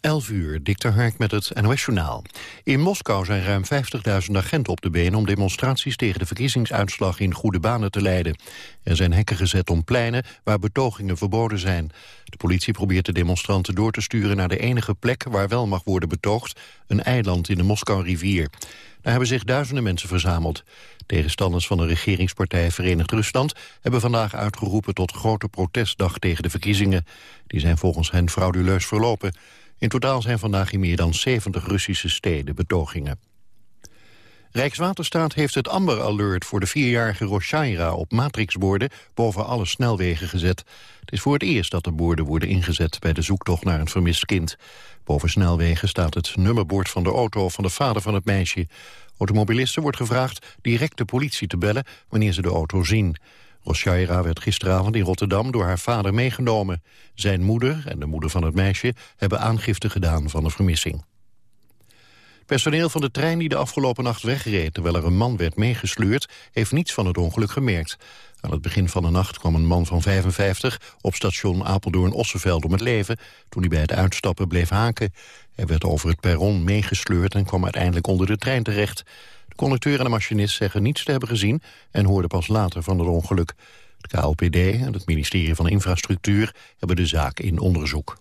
11 uur, Dikter Hark met het NOS-journaal. In Moskou zijn ruim 50.000 agenten op de been... om demonstraties tegen de verkiezingsuitslag in goede banen te leiden. Er zijn hekken gezet om pleinen waar betogingen verboden zijn. De politie probeert de demonstranten door te sturen... naar de enige plek waar wel mag worden betoogd... een eiland in de Moskou-rivier. Daar hebben zich duizenden mensen verzameld. Tegenstanders van de regeringspartij Verenigd Rusland... hebben vandaag uitgeroepen tot grote protestdag tegen de verkiezingen. Die zijn volgens hen frauduleus verlopen... In totaal zijn vandaag in meer dan 70 Russische steden betogingen. Rijkswaterstaat heeft het Amber Alert voor de vierjarige Roshaira op matrixborden boven alle snelwegen gezet. Het is voor het eerst dat de borden worden ingezet bij de zoektocht naar een vermist kind. Boven snelwegen staat het nummerbord van de auto van de vader van het meisje. Automobilisten wordt gevraagd direct de politie te bellen wanneer ze de auto zien. Roshaira werd gisteravond in Rotterdam door haar vader meegenomen. Zijn moeder en de moeder van het meisje hebben aangifte gedaan van de vermissing. Personeel van de trein die de afgelopen nacht wegreed... terwijl er een man werd meegesleurd, heeft niets van het ongeluk gemerkt. Aan het begin van de nacht kwam een man van 55 op station Apeldoorn-Osseveld om het leven... toen hij bij het uitstappen bleef haken. Hij werd over het perron meegesleurd en kwam uiteindelijk onder de trein terecht. Conducteur en de machinist zeggen niets te hebben gezien... en hoorden pas later van het ongeluk. Het KLPD en het ministerie van Infrastructuur hebben de zaak in onderzoek.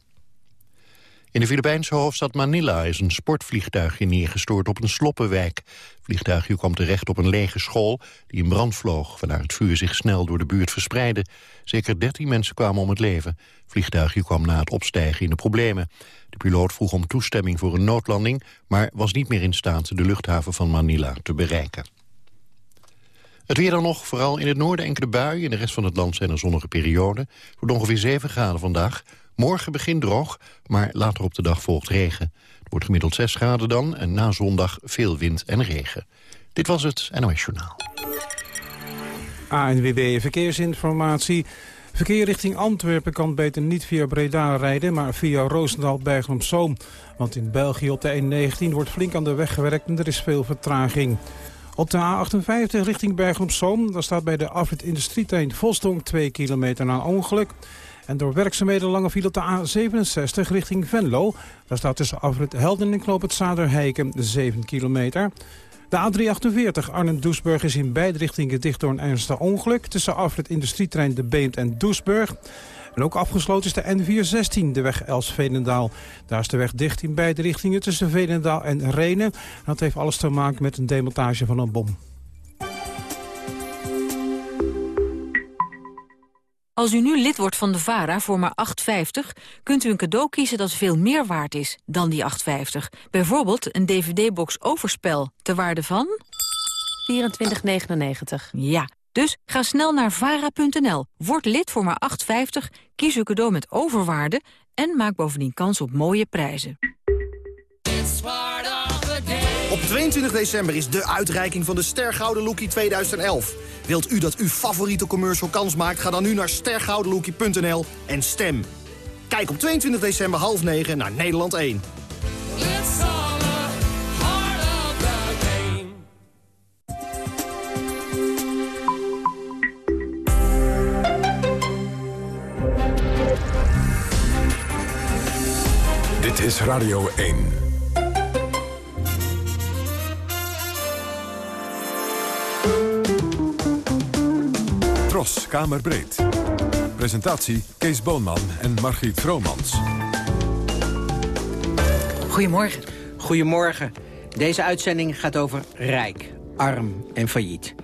In de Filipijnse hoofdstad Manila is een sportvliegtuigje neergestort op een sloppenwijk. Het vliegtuigje kwam terecht op een lege school die in brand vloog... waarna het vuur zich snel door de buurt verspreidde. Zeker 13 mensen kwamen om het leven. Het vliegtuigje kwam na het opstijgen in de problemen. De piloot vroeg om toestemming voor een noodlanding... maar was niet meer in staat de luchthaven van Manila te bereiken. Het weer dan nog, vooral in het noorden enkele buien. In de rest van het land zijn er zonnige perioden. Het wordt ongeveer 7 graden vandaag. Morgen begint droog, maar later op de dag volgt regen. Het wordt gemiddeld 6 graden dan en na zondag veel wind en regen. Dit was het NOS Journaal. ANWB Verkeersinformatie. Verkeer richting Antwerpen kan beter niet via Breda rijden... maar via Roosendaal Bergen Zoom. Want in België op de N19 wordt flink aan de weg gewerkt en er is veel vertraging. Op de A58 richting Bergen Zoom... daar staat bij de afrit Industrietuin Volstonk 2 kilometer na ongeluk... En door werkzaamheden lange file op de A67 richting Venlo. Daar staat tussen afrit Helden en Knoop het Zaderheiken 7 kilometer. De A348 Arnhem-Doesburg is in beide richtingen dicht door een ernstig ongeluk... tussen afrit Industrietrein De Beemt en Doesburg. En ook afgesloten is de N416, de weg Els-Veenendaal. Daar is de weg dicht in beide richtingen tussen Veenendaal en Renen. Dat heeft alles te maken met een demontage van een bom. Als u nu lid wordt van de VARA voor maar 8,50... kunt u een cadeau kiezen dat veel meer waard is dan die 8,50. Bijvoorbeeld een dvd-box Overspel, ter waarde van... 24,99. Ja, dus ga snel naar vara.nl, word lid voor maar 8,50... kies uw cadeau met overwaarde en maak bovendien kans op mooie prijzen. Op 22 december is de uitreiking van de Stergouden Lookie 2011... Wilt u dat uw favoriete commercial kans maakt? Ga dan nu naar stergoudenlookie.nl en stem. Kijk op 22 december half 9 naar Nederland 1. Dit is Radio 1. Tros, Kamerbreed. Presentatie Kees Boonman en Margriet Vromans. Goedemorgen. Goedemorgen. Deze uitzending gaat over rijk, arm en failliet.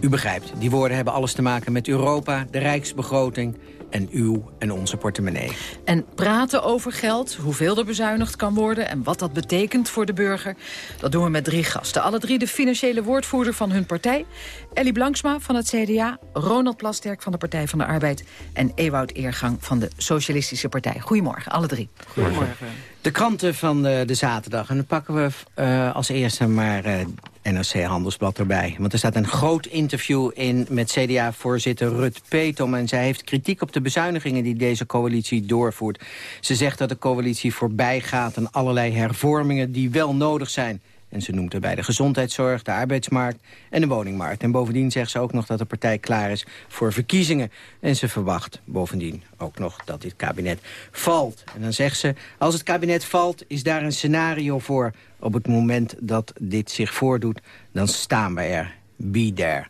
U begrijpt, die woorden hebben alles te maken met Europa, de rijksbegroting en uw en onze portemonnee. En praten over geld, hoeveel er bezuinigd kan worden... en wat dat betekent voor de burger, dat doen we met drie gasten. Alle drie de financiële woordvoerder van hun partij. Ellie Blanksma van het CDA, Ronald Plasterk van de Partij van de Arbeid... en Ewout Eergang van de Socialistische Partij. Goedemorgen, alle drie. Goedemorgen. De kranten van de, de zaterdag. En dan pakken we uh, als eerste maar uh, NRC Handelsblad erbij. Want er staat een groot interview in met CDA-voorzitter Rut Petom. En zij heeft kritiek op de bezuinigingen die deze coalitie doorvoert. Ze zegt dat de coalitie voorbij gaat aan allerlei hervormingen die wel nodig zijn En ze noemt erbij de gezondheidszorg, de arbeidsmarkt en de woningmarkt. En bovendien zegt ze ook nog dat de partij klaar is voor verkiezingen. En ze verwacht bovendien ook nog dat dit kabinet valt. En dan zegt ze, als het kabinet valt, is daar een scenario voor. Op het moment dat dit zich voordoet, dan staan we er. Be there.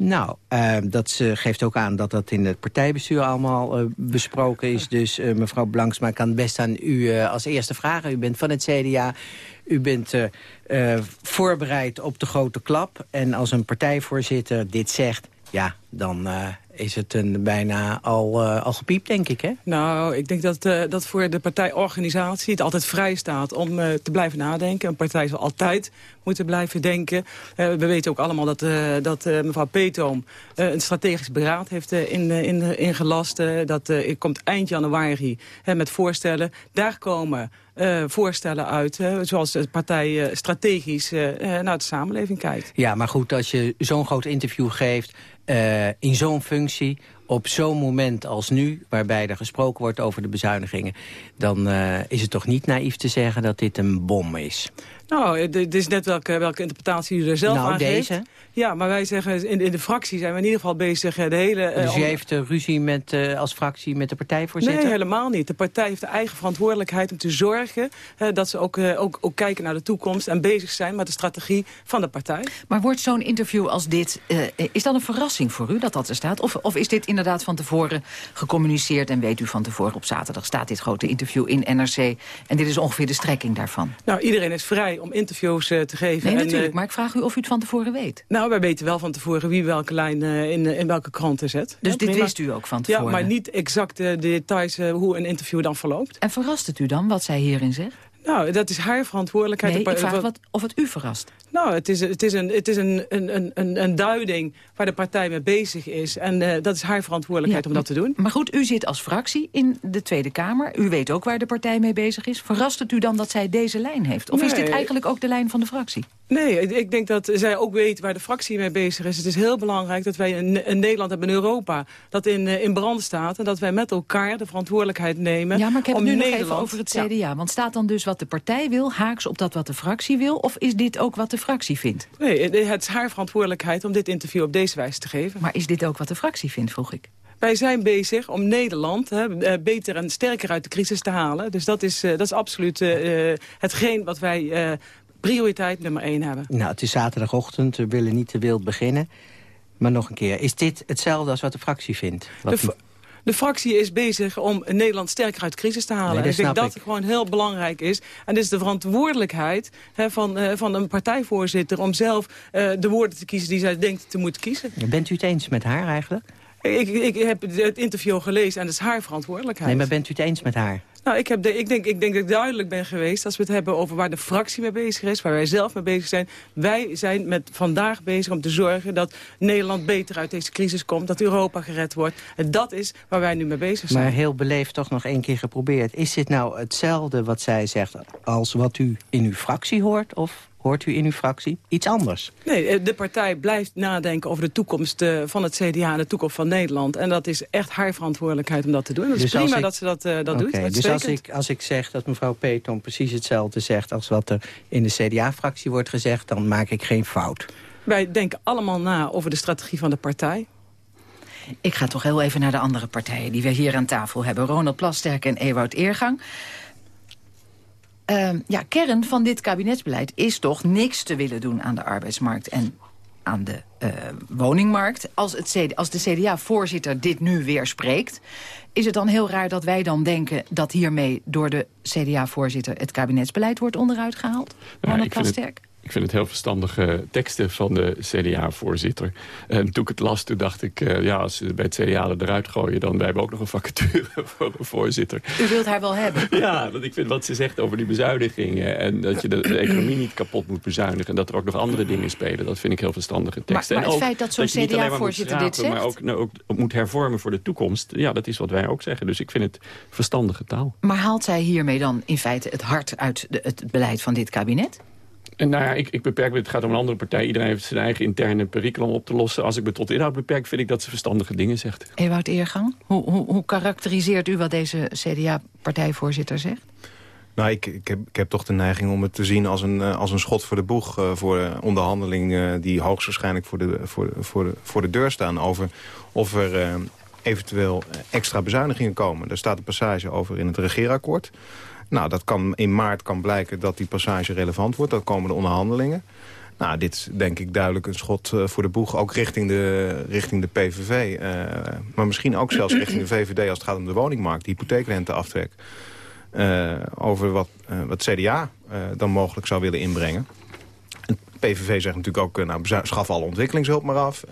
Nou, uh, dat geeft ook aan dat dat in het partijbestuur allemaal uh, besproken is. Dus uh, mevrouw Blanksma kan best aan u als eerste vragen. U bent van het CDA, u bent voorbereid op de grote klap. En als een partijvoorzitter dit zegt, ja, dan is het een, bijna al, uh, al gepiept, denk ik, hè? Nou, ik denk dat, uh, dat voor de partijorganisatie het altijd vrij staat om uh, te blijven nadenken. Een partij zal altijd moeten blijven denken. we weten ook allemaal dat, dat mevrouw Peetoom een strategisch beraad heeft in, in, ingelast. dat komt eind januari met voorstellen. Daar komen... Voorstellen uit, zoals de partij strategisch naar de samenleving kijkt. Ja, maar goed, als je zo'n groot interview geeft in zo'n functie op zo'n moment als nu, waarbij er gesproken wordt over de bezuinigingen... dan is het toch niet naïef te zeggen dat dit een bom is? Nou, het is net welke, welke interpretatie u er zelf nou, aan deze? geeft. Ja, maar wij zeggen, in, in de fractie zijn we in ieder geval bezig de hele... Dus u heeft ruzie met, uh, als fractie met de partijvoorzitter? Nee, helemaal niet. De partij heeft de eigen verantwoordelijkheid om te zorgen... Uh, dat ze ook, uh, ook, ook kijken naar de toekomst en bezig zijn met de strategie van de partij. Maar wordt zo'n interview als dit, is dat een verrassing voor u dat dat er staat? Of, of is dit inderdaad van tevoren gecommuniceerd en weet u van tevoren op zaterdag staat dit grote interview in NRC en dit is ongeveer de strekking daarvan? Nou, iedereen is vrij om interviews uh, te geven. Nee, en, natuurlijk. Uh, maar ik vraag u of u het van tevoren weet. Nou, wij weten wel van tevoren wie welke lijn uh, in, in welke kranten zet. Dus ja, dit prima. wist u ook van tevoren? Ja, maar niet exact de details hoe een interview dan verloopt. En verrast het u dan wat zij hierin zegt? Nou, dat is haar verantwoordelijkheid. Nee, ik vraag wat, of het u verrast. Nou, het is, het is, een, het is een, een, een, een duiding waar de partij mee bezig is. En uh, dat is haar verantwoordelijkheid ja, om dat te doen. Maar goed, u zit als fractie in de Tweede Kamer. U weet ook waar de partij mee bezig is. Verrast het u dan dat zij deze lijn heeft? Of nee. is dit eigenlijk ook de lijn van de fractie? Nee, ik denk dat zij ook weet waar de fractie mee bezig is. Het is heel belangrijk dat wij een, Nederland hebben in Europa... dat in, in brand staat en dat wij met elkaar de verantwoordelijkheid nemen... Ja, maar ik heb om nu Nederland... nog even over het CDA. Ja. Want staat dan dus wat de partij wil haaks op dat wat de fractie wil? Of is dit ook wat de fractie vindt? Nee, het is haar verantwoordelijkheid om dit interview op deze wijze te geven. Maar is dit ook wat de fractie vindt, vroeg ik? Wij zijn bezig om Nederland hè, beter en sterker uit de crisis te halen. Dus dat is, uh, dat is absoluut uh, hetgeen wat wij uh, prioriteit nummer één hebben. Nou, het is zaterdagochtend, we willen niet te wild beginnen. Maar nog een keer, is dit hetzelfde als wat de fractie vindt? Wat de, de fractie is bezig om Nederland sterker uit de crisis te halen. Nee, ik denk dat ik. het gewoon heel belangrijk is. En dit is de verantwoordelijkheid hè, van, uh, van een partijvoorzitter... om zelf uh, de woorden te kiezen die zij denkt te moeten kiezen. Bent u het eens met haar eigenlijk? Ik, ik heb het interview gelezen en dat is haar verantwoordelijkheid. Nee, maar bent u het eens met haar? Nou, ik, heb de, ik, denk, ik denk dat ik duidelijk ben geweest als we het hebben over waar de fractie mee bezig is, waar wij zelf mee bezig zijn. Wij zijn met vandaag bezig om te zorgen dat Nederland beter uit deze crisis komt, dat Europa gered wordt. En dat is waar wij nu mee bezig zijn. Maar heel beleefd toch nog één keer geprobeerd. Is dit nou hetzelfde wat zij zegt als wat u in uw fractie hoort? Of hoort u in uw fractie iets anders? Nee, de partij blijft nadenken over de toekomst van het CDA en de toekomst van Nederland. En dat is echt haar verantwoordelijkheid om dat te doen. Dat is dus prima ik... dat ze dat, uh, dat okay, doet. Dus als ik, als ik zeg dat mevrouw Peton precies hetzelfde zegt... als wat er in de CDA-fractie wordt gezegd, dan maak ik geen fout. Wij denken allemaal na over de strategie van de partij. Ik ga toch heel even naar de andere partijen die we hier aan tafel hebben. Ronald Plasterk en Ewout Eergang. Uh, ja, kern van dit kabinetsbeleid is toch niks te willen doen aan de arbeidsmarkt en aan de uh, woningmarkt. Als, het CD, als de CDA-voorzitter dit nu weer spreekt... is het dan heel raar dat wij dan denken... dat hiermee door de CDA-voorzitter het kabinetsbeleid wordt onderuit gehaald? Nou, ik, vind het, ik vind het heel verstandige teksten van de CDA-voorzitter. En toen ik het las, toen dacht ik... Uh, ja, als ze bij het CDA er eruit gooien... dan wij hebben ook nog een vacature voor een voorzitter. U wilt haar wel hebben? Ja, want ik vind wat ze zegt over die bezuinigingen... en dat je de, de economie niet kapot moet bezuinigen... en dat er ook nog andere dingen spelen... dat vind ik heel verstandige teksten. Maar, maar en het feit dat zo'n CDA-voorzitter dit zegt... maar ook, nou, ook moet hervormen voor de toekomst... ja, dat is wat wij ook zeggen. Dus ik vind het verstandige taal. Maar haalt zij hiermee dan in feite het hart uit de, het beleid van dit kabinet? En nou ja, ik, ik beperk me, het gaat om een andere partij. Iedereen heeft zijn eigen interne perikelen om op te lossen. Als ik me tot inhoud beperk, vind ik dat ze verstandige dingen zegt. Ewout Eergang, hoe, hoe, hoe karakteriseert u wat deze CDA-partijvoorzitter zegt? Nou, ik, ik, heb, ik heb toch de neiging om het te zien als een, als een schot voor de boeg... voor onderhandelingen die hoogstwaarschijnlijk voor de, voor, de, voor, de, voor de deur staan... over of er eventueel extra bezuinigingen komen. Daar staat een passage over in het regeerakkoord. Nou, dat kan, in maart kan blijken dat die passage relevant wordt. Dan komen de onderhandelingen. Nou, dit is denk ik duidelijk een schot eh, voor de boeg, ook richting de, richting de PVV. Uh, eh, maar misschien ook zelfs richting de VVD als het gaat om de woningmarkt, de hypotheekrenteaftrek. Uh, over wat, wat CDA dan mogelijk zou willen inbrengen. PVV zegt natuurlijk ook, nou, schaf alle ontwikkelingshulp maar af.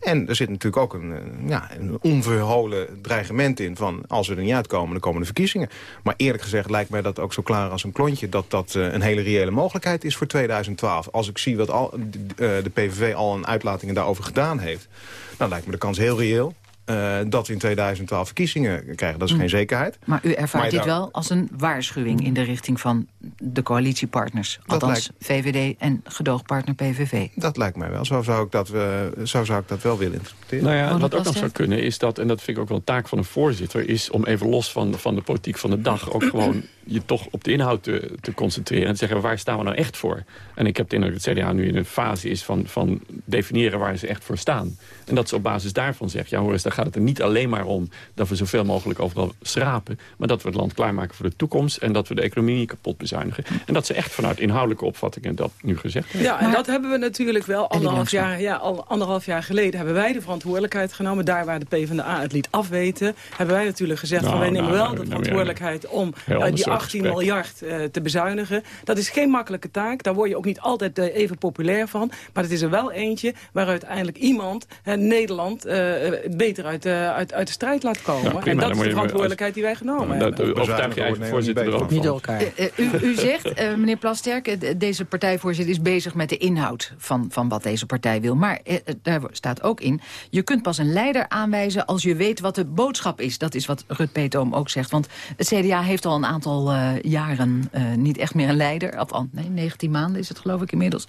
En er zit natuurlijk ook een, eh, ja, een onverholen dreigement in... van als we er niet uitkomen, dan komen de verkiezingen. Maar eerlijk gezegd lijkt mij dat ook zo klaar als een klontje... dat dat eh, een hele reële mogelijkheid is voor 2012. Als ik zie wat al, de eh, PVV al een uitlatingen daarover gedaan heeft... dan lijkt me de kans heel reëel uh, dat we in 2012 verkiezingen krijgen. Dat is geen hm. zekerheid. Maar u ervaart dit wel als een waarschuwing in de richting van de coalitiepartners. Althans VVD en gedoogpartner PVV. Dat lijkt mij wel. Zo zou ik dat, uh, zo zou ik dat wel willen interpreteren. Nou ja, wat ook nog zou kunnen is dat, en dat vind ik ook wel een taak van een voorzitter... is om even los van, van de politiek van de dag ook gewoon je toch op de inhoud te, te concentreren. En te zeggen, waar staan we nou echt voor? En ik heb de indruk dat het CDA nu in een fase is van, van definiëren waar ze echt voor staan. En dat ze op basis daarvan zegt, ja hoor eens, daar gaat het er niet alleen maar om... dat we zoveel mogelijk overal schrapen... maar dat we het land klaarmaken voor de toekomst... en dat we de economie niet kapot bezuinigen. En dat ze echt vanuit inhoudelijke opvattingen dat nu gezegd hebben. Ja, en dat hebben we natuurlijk wel anderhalf jaar, ja, al anderhalf jaar geleden... hebben wij de verantwoordelijkheid genomen. Daar waar de PvdA het liet afweten... hebben wij natuurlijk gezegd, van, wij nou, nemen nou, wel de nou, verantwoordelijkheid... om die 18 miljard uh, te bezuinigen. Dat is geen makkelijke taak. Daar word je ook niet altijd uh, even populair van. Maar het is er wel eentje waar uiteindelijk iemand, uh, Nederland, beter uit, uit, uit de strijd laat komen. Ja, en dat is de verantwoordelijkheid die wij genomen hebben. Dat overtuig je eigen voorzitter er ook Niet elkaar. U, u, zegt, meneer Plasterk, deze partijvoorzitter is bezig met de inhoud van, van wat deze partij wil. Maar daar staat ook in, je kunt pas een leider aanwijzen als je weet wat de boodschap is. Dat is wat Rut Peetoom ook zegt. Want het CDA heeft al een aantal jaren uh, niet echt meer een leider. Althans, nee, 19 maanden is het geloof ik inmiddels.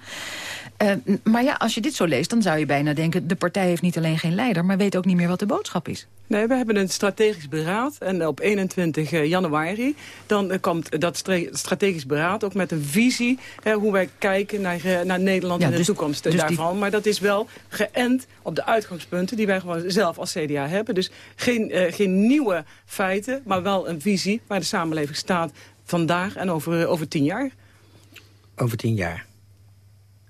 Uh, maar ja, als je dit zo leest, dan zou je bijna denken... de partij heeft niet alleen geen leider, maar weet ook niet meer wat de boodschap is. Nee, we hebben een strategisch beraad. En op 21 eh, januari dan komt dat strategisch beraad ook met een visie... Hè, hoe wij kijken naar, naar Nederland ja, en de dus- toekomst dus daarvan. Maar dat is wel geënt op de uitgangspunten die wij gewoon zelf als CDA hebben. Dus geen, uh, geen nieuwe feiten, maar wel een visie waar de samenleving staat vandaag en over, over tien jaar. Over tien jaar.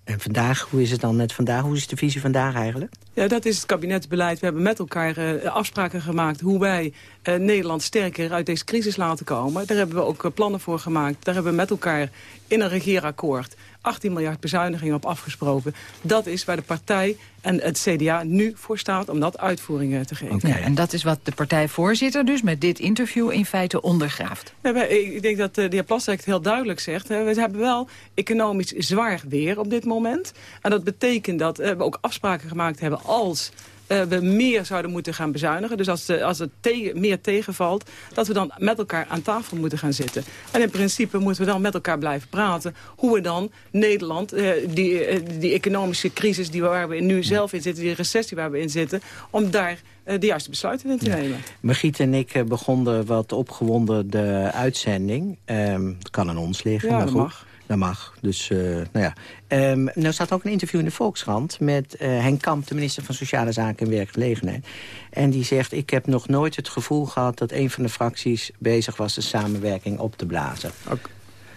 En vandaag, hoe is het dan met vandaag? Hoe is de visie vandaag eigenlijk? Ja, dat is het kabinetsbeleid. We hebben met elkaar uh, afspraken gemaakt hoe wij uh, Nederland sterker uit deze crisis laten komen. Daar hebben we ook uh, plannen voor gemaakt. Daar hebben we met elkaar in een regeerakkoord 18 miljard bezuinigingen op afgesproken. Dat is waar de partij en het CDA nu voor staat om dat uitvoeringen te geven. Ja, en dat is wat de partijvoorzitter dus met dit interview in feite ondergraaft. Ja, ik denk dat de heer Plasterk het heel duidelijk zegt. We hebben wel economisch zwaar weer op dit moment. En dat betekent dat we ook afspraken gemaakt hebben als uh, we meer zouden moeten gaan bezuinigen. Dus als, als het meer tegenvalt, dat we dan met elkaar aan tafel moeten gaan zitten. En in principe moeten we dan met elkaar blijven praten... hoe we dan Nederland, uh, die, uh, die economische crisis die waar we nu zelf in zitten... die recessie waar we in zitten, om daar de juiste besluiten in te nemen. Margriet en ik begonnen wat opgewonden de uitzending. Um, het kan aan ons liggen, ja, maar goed. Mag. Dat mag. Dus, uh, nou ja. Um, nou staat ook een interview in de Volkskrant met uh, Henk Kamp, de minister van Sociale Zaken en Werkgelegenheid. En die zegt, ik heb nog nooit het gevoel gehad dat een van de fracties bezig was de samenwerking op te blazen.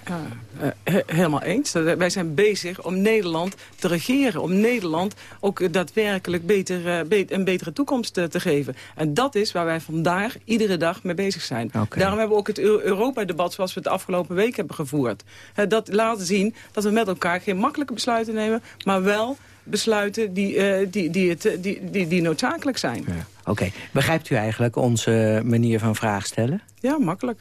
Uh, helemaal eens. Wij zijn bezig om Nederland te regeren. Om Nederland ook daadwerkelijk beter, uh, een betere toekomst te geven. En dat is waar wij vandaag iedere dag mee bezig zijn. Okay. Daarom hebben we ook het Europa-debat zoals we het de afgelopen week hebben gevoerd. dat laat zien dat we met elkaar geen makkelijke besluiten nemen... maar wel besluiten die, uh, die, die, het, die, die, die noodzakelijk zijn. Ja. Oké. Okay. Begrijpt u eigenlijk onze manier van vraag stellen? Ja, makkelijk.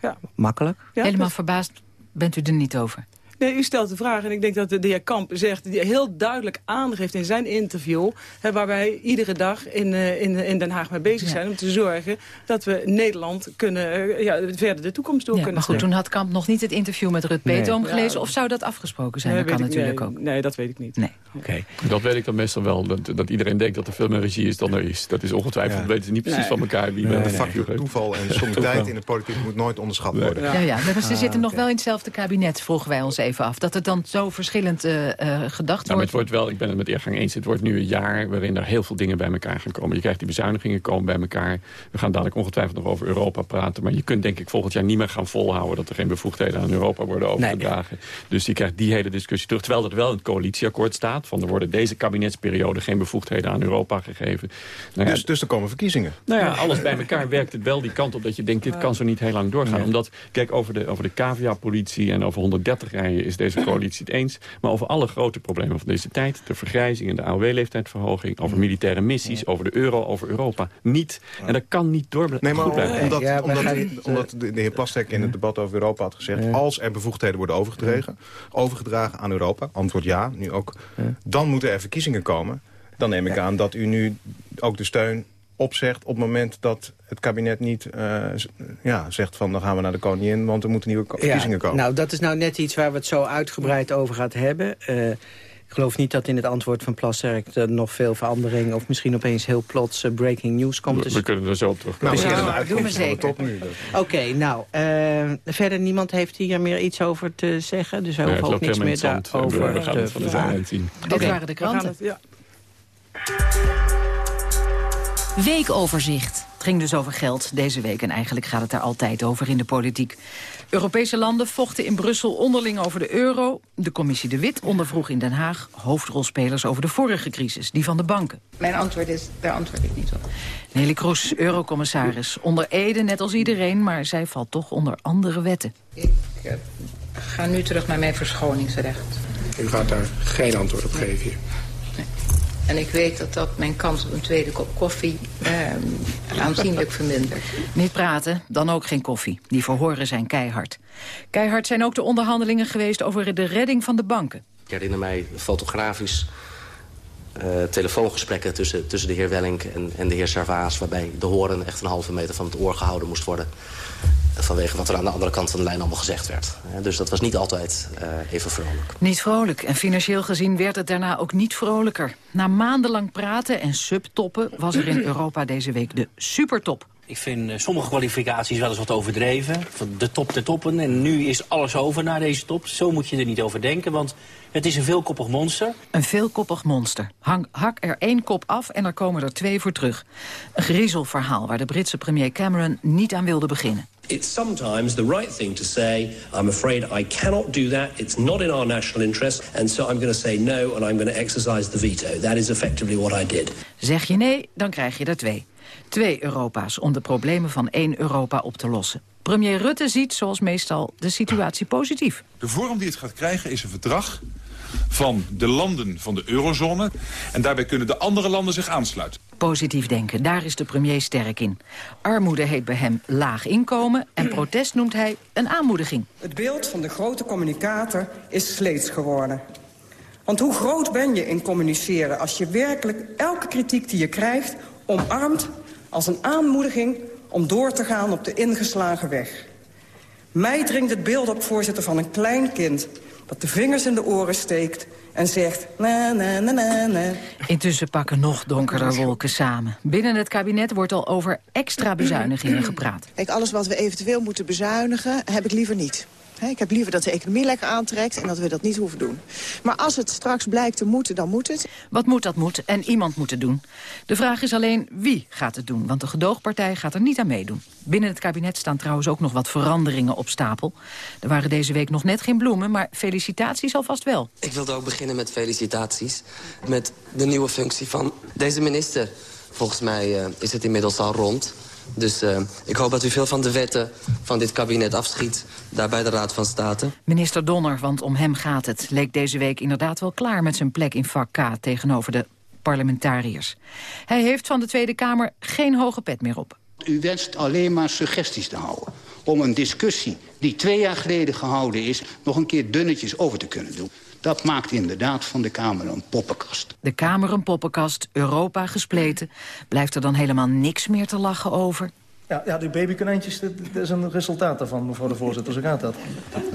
Ja. Makkelijk? Ja, Helemaal verbaasd bent u er niet over? Nee, u stelt de vraag en ik denk dat de, heer Kamp zegt... die heel duidelijk aangeeft in zijn interview... Hè, waar wij iedere dag in, uh, in, in Den Haag mee bezig zijn... om te zorgen dat we Nederland kunnen, uh, ja, verder de toekomst door ja, kunnen Maar goed, toen had Kamp nog niet het interview met Rut Peetoom nee. gelezen... of zou dat afgesproken zijn? Nee, dat kan natuurlijk nee, ook. Nee, dat weet ik niet. Nee. Oké. Dat weet ik dan meestal wel. Dat, dat iedereen denkt dat er veel meer regie is dan er is. Dat is ongetwijfeld. Ja. weten ze niet precies Nee. van elkaar wie Nee, nee, heeft. Toeval en sommiteit in de politiek moet nooit onderschat worden. Ja, ja. Maar ze zitten nog wel in hetzelfde kabinet, vroegen wij ons even af. Dat het dan zo verschillend eh, eh, gedacht Nou, maar wordt. het wordt wel, ik ben het met Eergang eens, het wordt nu een jaar waarin er heel veel dingen bij elkaar gaan komen. Je krijgt die bezuinigingen komen bij elkaar. We gaan dadelijk ongetwijfeld nog over Europa praten. Maar je kunt denk ik volgend jaar niet meer gaan volhouden dat er geen bevoegdheden aan Europa worden overgedragen. Dus je krijgt die hele discussie terug. Terwijl er wel in het coalitieakkoord staat van er worden deze kabinetsperiode geen bevoegdheden aan Europa gegeven. Nou ja, Dus, dus er komen verkiezingen. nou ja, alles bij elkaar werkt het wel die kant op dat je denkt, dit kan zo niet heel lang doorgaan. Omdat, kijk, over de, over de cavia-politie en over 130 rijen is deze coalitie het eens. Maar over alle grote problemen van deze tijd, de vergrijzing en de AOW-leeftijdsverhoging, over militaire missies, over de euro, over Europa, niet. En dat kan niet door Nee, maar goed blijven. omdat, Ja, omdat, de heer Plastek in het debat over Europa had gezegd... als er bevoegdheden worden overgedragen, overgedragen aan Europa... antwoord ja, nu ook, dan moeten er verkiezingen komen. Dan neem ik aan dat u nu ook de steun opzegt op het moment dat het kabinet niet eh, ja, zegt van dan gaan we naar de koningin, want er moeten nieuwe verkiezingen komen. Nou, dat is nou net iets waar we het zo uitgebreid over gaan hebben. Eh, ik geloof niet dat in het antwoord van Plasterk er nog veel verandering... of misschien opeens heel plots eh, breaking news komt. We, Dus- we kunnen er zo op terugkomen. nou, doen een we zeker. Dat- Oké, nou, eh, verder niemand heeft hier meer iets over te zeggen. Dus we hoeven ook niks meer daarover gaan te van de zien. Dit waren de We gaan kranten. het, ja. Weekoverzicht. Het ging dus over geld deze week en eigenlijk gaat het daar altijd over in de politiek. Europese landen vochten in Brussel onderling over de euro. De commissie De Wit ondervroeg in Den Haag hoofdrolspelers over de vorige crisis, die van de banken. Mijn antwoord is, daar antwoord ik niet op. Nelly Kroes, eurocommissaris, onder Ede net als iedereen... maar zij valt toch onder andere wetten. Ik eh, ga nu terug naar mijn verschoningsrecht. U gaat daar geen antwoord op geven hier. En ik weet dat dat mijn kans op een tweede kop koffie eh, aanzienlijk vermindert. Niet praten, dan ook geen koffie. Die verhoren zijn keihard. Keihard zijn ook de onderhandelingen geweest over de redding van de banken. Ik herinner mij fotografisch eh, telefoongesprekken tussen, tussen de heer Wellink en, en de heer Servaas... waarbij de horen echt een halve meter van het oor gehouden moest worden. Vanwege wat er aan de andere kant van de lijn allemaal gezegd werd. Dus dat was niet altijd eh, even vrolijk. Niet vrolijk en financieel gezien werd het daarna ook niet vrolijker. Na maandenlang praten en subtoppen was er in Europa deze week de supertop. Ik vind eh, sommige kwalificaties wel eens wat overdreven. Van de top der toppen. En nu is alles over na deze top. Zo moet je er niet over denken, want het is een veelkoppig monster. Een veelkoppig monster. Hang, hak er één kop af en er komen er twee voor terug. Een griezelverhaal waar de Britse premier Cameron niet aan wilde beginnen. It's sometimes the right thing to say, I'm afraid I cannot do that, it's not in our national interest, and so I'm going to say no and I'm going to exercise the veto. That is effectively what I did. Zeg je nee, dan krijg je er twee. Twee Europa's om de problemen van één Europa op te lossen. Premier Rutte ziet, zoals meestal, de situatie positief. De vorm die het gaat krijgen is een verdrag van de landen van de eurozone. En daarbij kunnen de andere landen zich aansluiten. Positief denken, daar is de premier sterk in. Armoede heet bij hem laag inkomen en protest noemt hij een aanmoediging. Het beeld van de grote communicator is sleets geworden. Want hoe groot ben je in communiceren als je werkelijk elke kritiek die je krijgt omarmt als een aanmoediging om door te gaan op de ingeslagen weg. Mij dringt het beeld op, voorzitter, van een klein kind dat de vingers in de oren steekt en zegt... na na na na na. Intussen pakken nog donkerder wolken samen. Binnen het kabinet wordt al over extra bezuinigingen gepraat. Kijk, alles wat we eventueel moeten bezuinigen, heb ik liever niet. Hè, Ik heb liever dat de economie lekker aantrekt en dat we dat niet hoeven doen. Maar als het straks blijkt te moeten, dan moet het. Wat moet dat moet en iemand moet het doen. De vraag is alleen wie gaat het doen, want de gedoogpartij gaat er niet aan meedoen. Binnen het kabinet staan trouwens ook nog wat veranderingen op stapel. Er waren deze week nog net geen bloemen, maar felicitaties alvast wel. Ik wilde ook beginnen met felicitaties. Met de nieuwe functie van deze minister. Volgens mij eh, is het inmiddels al rond. Dus eh, ik hoop dat u veel van de wetten van dit kabinet afschiet. Daar bij de Raad van State. Minister Donner, want om hem gaat het, leek deze week inderdaad wel klaar met zijn plek in vak K tegenover de parlementariërs. Hij heeft van de Tweede Kamer geen hoge pet meer op. U wenst alleen maar suggesties te houden. Om een discussie die twee jaar geleden gehouden is... nog een keer dunnetjes over te kunnen doen. Dat maakt inderdaad van de Kamer een poppenkast. De Kamer een poppenkast, Europa gespleten. Blijft er dan helemaal niks meer te lachen over? Ja, ja die babykonijntjes, dat, dat is een resultaat daarvan, mevrouw de voorzitter. Zo gaat dat.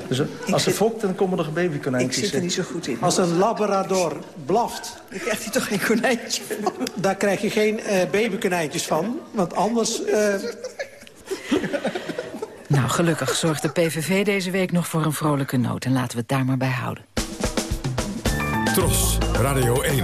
Dus als ze fokt, dan komen er babykonijntjes Ik zit er niet zo goed in. Als een labrador blaft... Dan krijgt hij toch geen konijntje? Daar krijg je geen uh, babykonijntjes van, want anders... Uh... Nou, gelukkig zorgt de PVV deze week nog voor een vrolijke noot. En laten we het daar maar bij houden. Tros, Radio 1.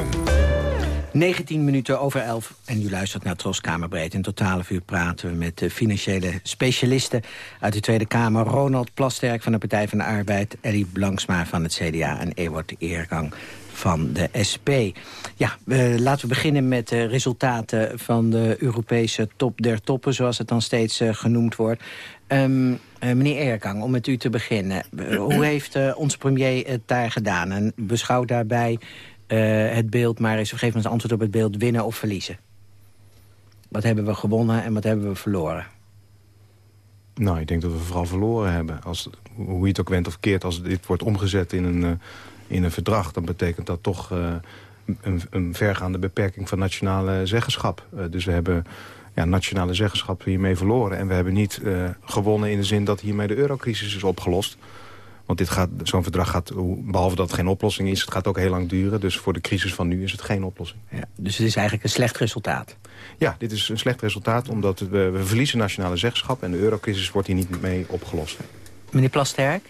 19 minuten over 11 en u luistert naar Tros Kamerbreed. In totaal uur praten we met de financiële specialisten uit de Tweede Kamer. Ronald Plasterk van de Partij van de Arbeid, Ellie Blanksma van het CDA en Ewart Eergang van de SP. Ja, laten we beginnen met de resultaten van de Europese top der toppen... zoals het dan steeds uh, genoemd wordt. Um, uh, meneer Eergang, om met u te beginnen. Uh, hoe heeft onze premier het daar gedaan? En beschouw daarbij het beeld, maar eens geef ons een antwoord op het beeld... winnen of verliezen. Wat hebben we gewonnen en wat hebben we verloren? Nou, ik denk dat we vooral verloren hebben. Als, hoe je het ook went of keert, als dit wordt omgezet in een in een verdrag... dan betekent dat toch uh, een, een, vergaande beperking van nationale zeggenschap. Uh, dus we hebben ja, nationale zeggenschap hiermee verloren. En we hebben niet uh, gewonnen in de zin dat hiermee de eurocrisis is opgelost. Want zo'n verdrag gaat, behalve dat het geen oplossing is... het gaat ook heel lang duren. Dus voor de crisis van nu is het geen oplossing. Ja, dus het is eigenlijk een slecht resultaat? Ja, dit is een slecht resultaat omdat we, we verliezen nationale zeggenschap... en de eurocrisis wordt hier niet mee opgelost. Meneer Plasterk?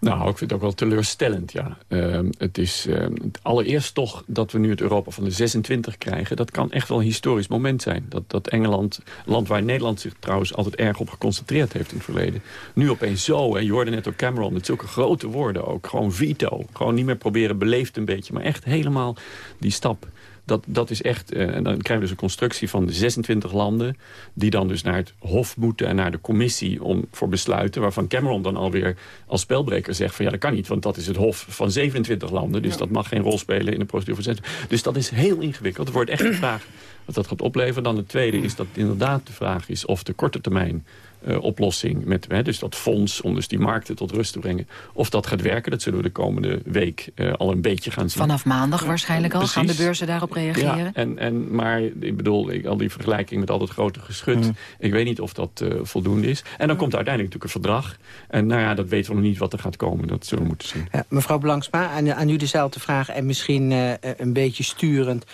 Nou, ik vind het ook wel teleurstellend, ja. Uh, het is uh, allereerst toch dat we nu het Europa van de 26 krijgen. Dat kan echt wel een historisch moment zijn. Dat, dat Engeland, land waar Nederland zich trouwens altijd erg op geconcentreerd heeft in het verleden. Nu opeens zo, en je hoorde net ook Cameron met zulke grote woorden ook. Gewoon veto. Gewoon niet meer proberen beleefd een beetje, maar echt helemaal die stap dat, dat is echt... Uh, en dan krijgen we dus een constructie van de 26 landen... die dan dus naar het Hof moeten en naar de commissie om, voor besluiten... waarvan Cameron dan alweer als spelbreker zegt... van ja, dat kan niet, want dat is het Hof van 27 landen... dus dat mag geen rol spelen in de procedure van 26. Dus dat is heel ingewikkeld. Er wordt echt een vraag wat dat gaat opleveren. Dan het tweede is dat inderdaad de vraag is of de korte termijn uh, oplossing. Met, hè, dus dat fonds om dus die markten tot rust te brengen. Of dat gaat werken, dat zullen we de komende week uh, al een beetje gaan zien. Vanaf maandag waarschijnlijk al gaan de beurzen daarop reageren. Ja, en, en, maar ik bedoel, ik, al die vergelijking met al dat grote geschut. Mm. Ik weet niet of dat uh, voldoende is. En dan komt uiteindelijk natuurlijk een verdrag. En nou ja, dat weten we nog niet wat er gaat komen. Dat zullen we moeten zien. Ja, mevrouw Blanksma, aan, aan u dezelfde vraag. En misschien een beetje sturend.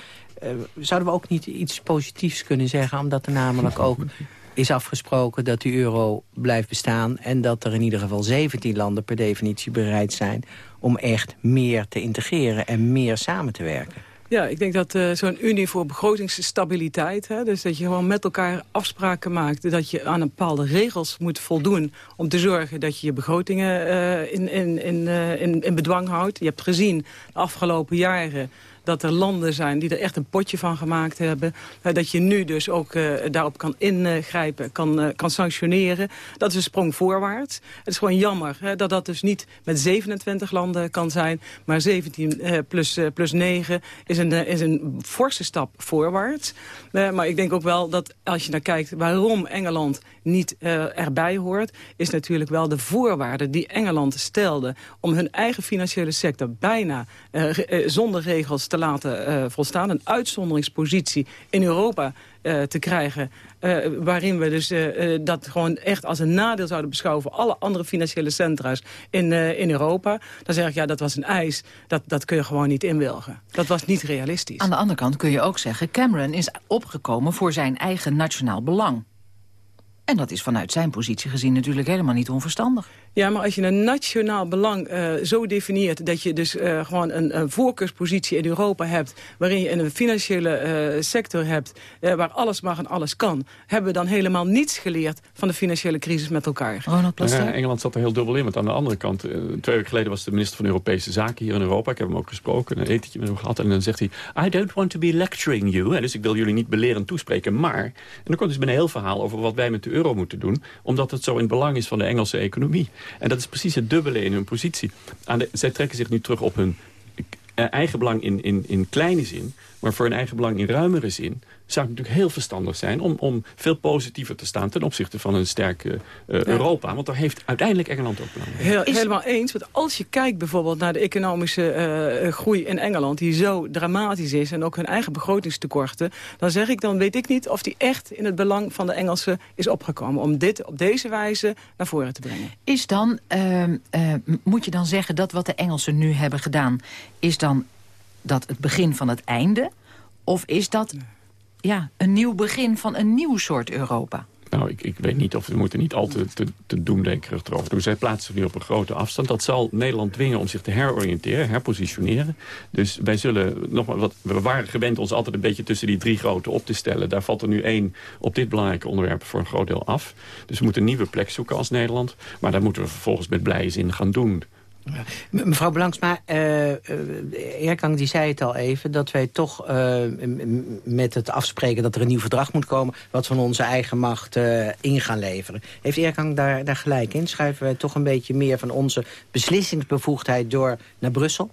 zouden we ook niet iets positiefs kunnen zeggen? Omdat er namelijk ook is afgesproken dat die euro blijft bestaan... en dat er in ieder geval 17 landen per definitie bereid zijn... om echt meer te integreren en meer samen te werken. Ja, ik denk dat uh, zo'n unie voor begrotingsstabiliteit... Hè, dus dat je gewoon met elkaar afspraken maakt... dat je aan een bepaalde regels moet voldoen... om te zorgen dat je je begrotingen uh, in, in, in, uh, in, in bedwang houdt. Je hebt gezien de afgelopen jaren dat er landen zijn die er echt een potje van gemaakt hebben. Uh, dat je nu dus ook uh, daarop kan ingrijpen, kan, uh, kan sanctioneren. Dat is een sprong voorwaarts. Het is gewoon jammer hè, dat dat dus niet met 27 landen kan zijn. Maar 17 plus, plus 9 is een, is een forse stap voorwaarts. maar ik denk ook wel dat als je naar kijkt waarom Engeland niet erbij hoort... is natuurlijk wel de voorwaarden die Engeland stelde... om hun eigen financiële sector bijna zonder regels te laten volstaan. Een uitzonderingspositie in Europa te krijgen... Uh, waarin we dus dat gewoon echt als een nadeel zouden beschouwen... voor alle andere financiële centra's in, in Europa. Dan zeg ik, ja, dat was een eis. Dat, dat kun je gewoon niet inwilgen. Dat was niet realistisch. Aan de andere kant kun je ook zeggen... Cameron is opgekomen voor zijn eigen nationaal belang. En dat is vanuit zijn positie gezien natuurlijk helemaal niet onverstandig. Ja, maar als je een nationaal belang uh, zo definieert... dat je dus uh, gewoon een, een, voorkeurspositie in Europa hebt... waarin je een financiële uh, sector hebt... waar alles mag en alles kan... hebben we dan helemaal niets geleerd van de financiële crisis met elkaar. Ronald Plaster? Ja, Engeland zat er heel dubbel in, want aan de andere kant... twee weken geleden was de minister van Europese Zaken hier in Europa. Ik heb hem ook gesproken, een etentje met hem gehad. En dan zegt hij, I don't want to be lecturing you. dus ik wil jullie niet belerend toespreken, maar... En dan komt dus met een heel verhaal over wat wij met de euro moeten doen... omdat het zo in het belang is van de Engelse economie. En dat is precies het dubbele in hun positie. Aan zij trekken zich nu terug op hun eigen belang in, in, in kleine zin... maar voor hun eigen belang in ruimere zin zou het natuurlijk heel verstandig zijn... om, om veel positiever te staan ten opzichte van een sterke uh, Europa. Want daar heeft uiteindelijk Engeland ook belang Heel, Helemaal eens. Want als je kijkt bijvoorbeeld naar de economische uh, groei in Engeland... die zo dramatisch is en ook hun eigen begrotingstekorten... dan zeg ik, dan weet ik niet of die echt in het belang van de Engelsen is opgekomen... om dit op deze wijze naar voren te brengen. Is dan, moet je dan zeggen dat wat de Engelsen nu hebben gedaan... is dan dat het begin van het einde... Of is dat ja, een nieuw begin van een nieuw soort Europa? Nou, ik, ik weet niet of we moeten niet al te, te, te doemdenkerig erover doen. Zij plaatsen nu op een grote afstand. Dat zal Nederland dwingen om zich te heroriënteren, herpositioneren. Dus wij zullen, nog maar wat, we waren gewend ons altijd een beetje tussen die drie grote op te stellen. Daar valt er nu één op dit belangrijke onderwerp voor een groot deel af. Dus we moeten een nieuwe plek zoeken als Nederland. Maar daar moeten we vervolgens met blije zin gaan doen. Mevrouw Blanksma, uh, Erkang die zei het al even... dat wij toch uh, met het afspreken dat er een nieuw verdrag moet komen... wat van onze eigen macht in gaan leveren. Heeft Erkang daar, daar gelijk in? Schuiven wij toch een beetje meer van onze beslissingsbevoegdheid door naar Brussel?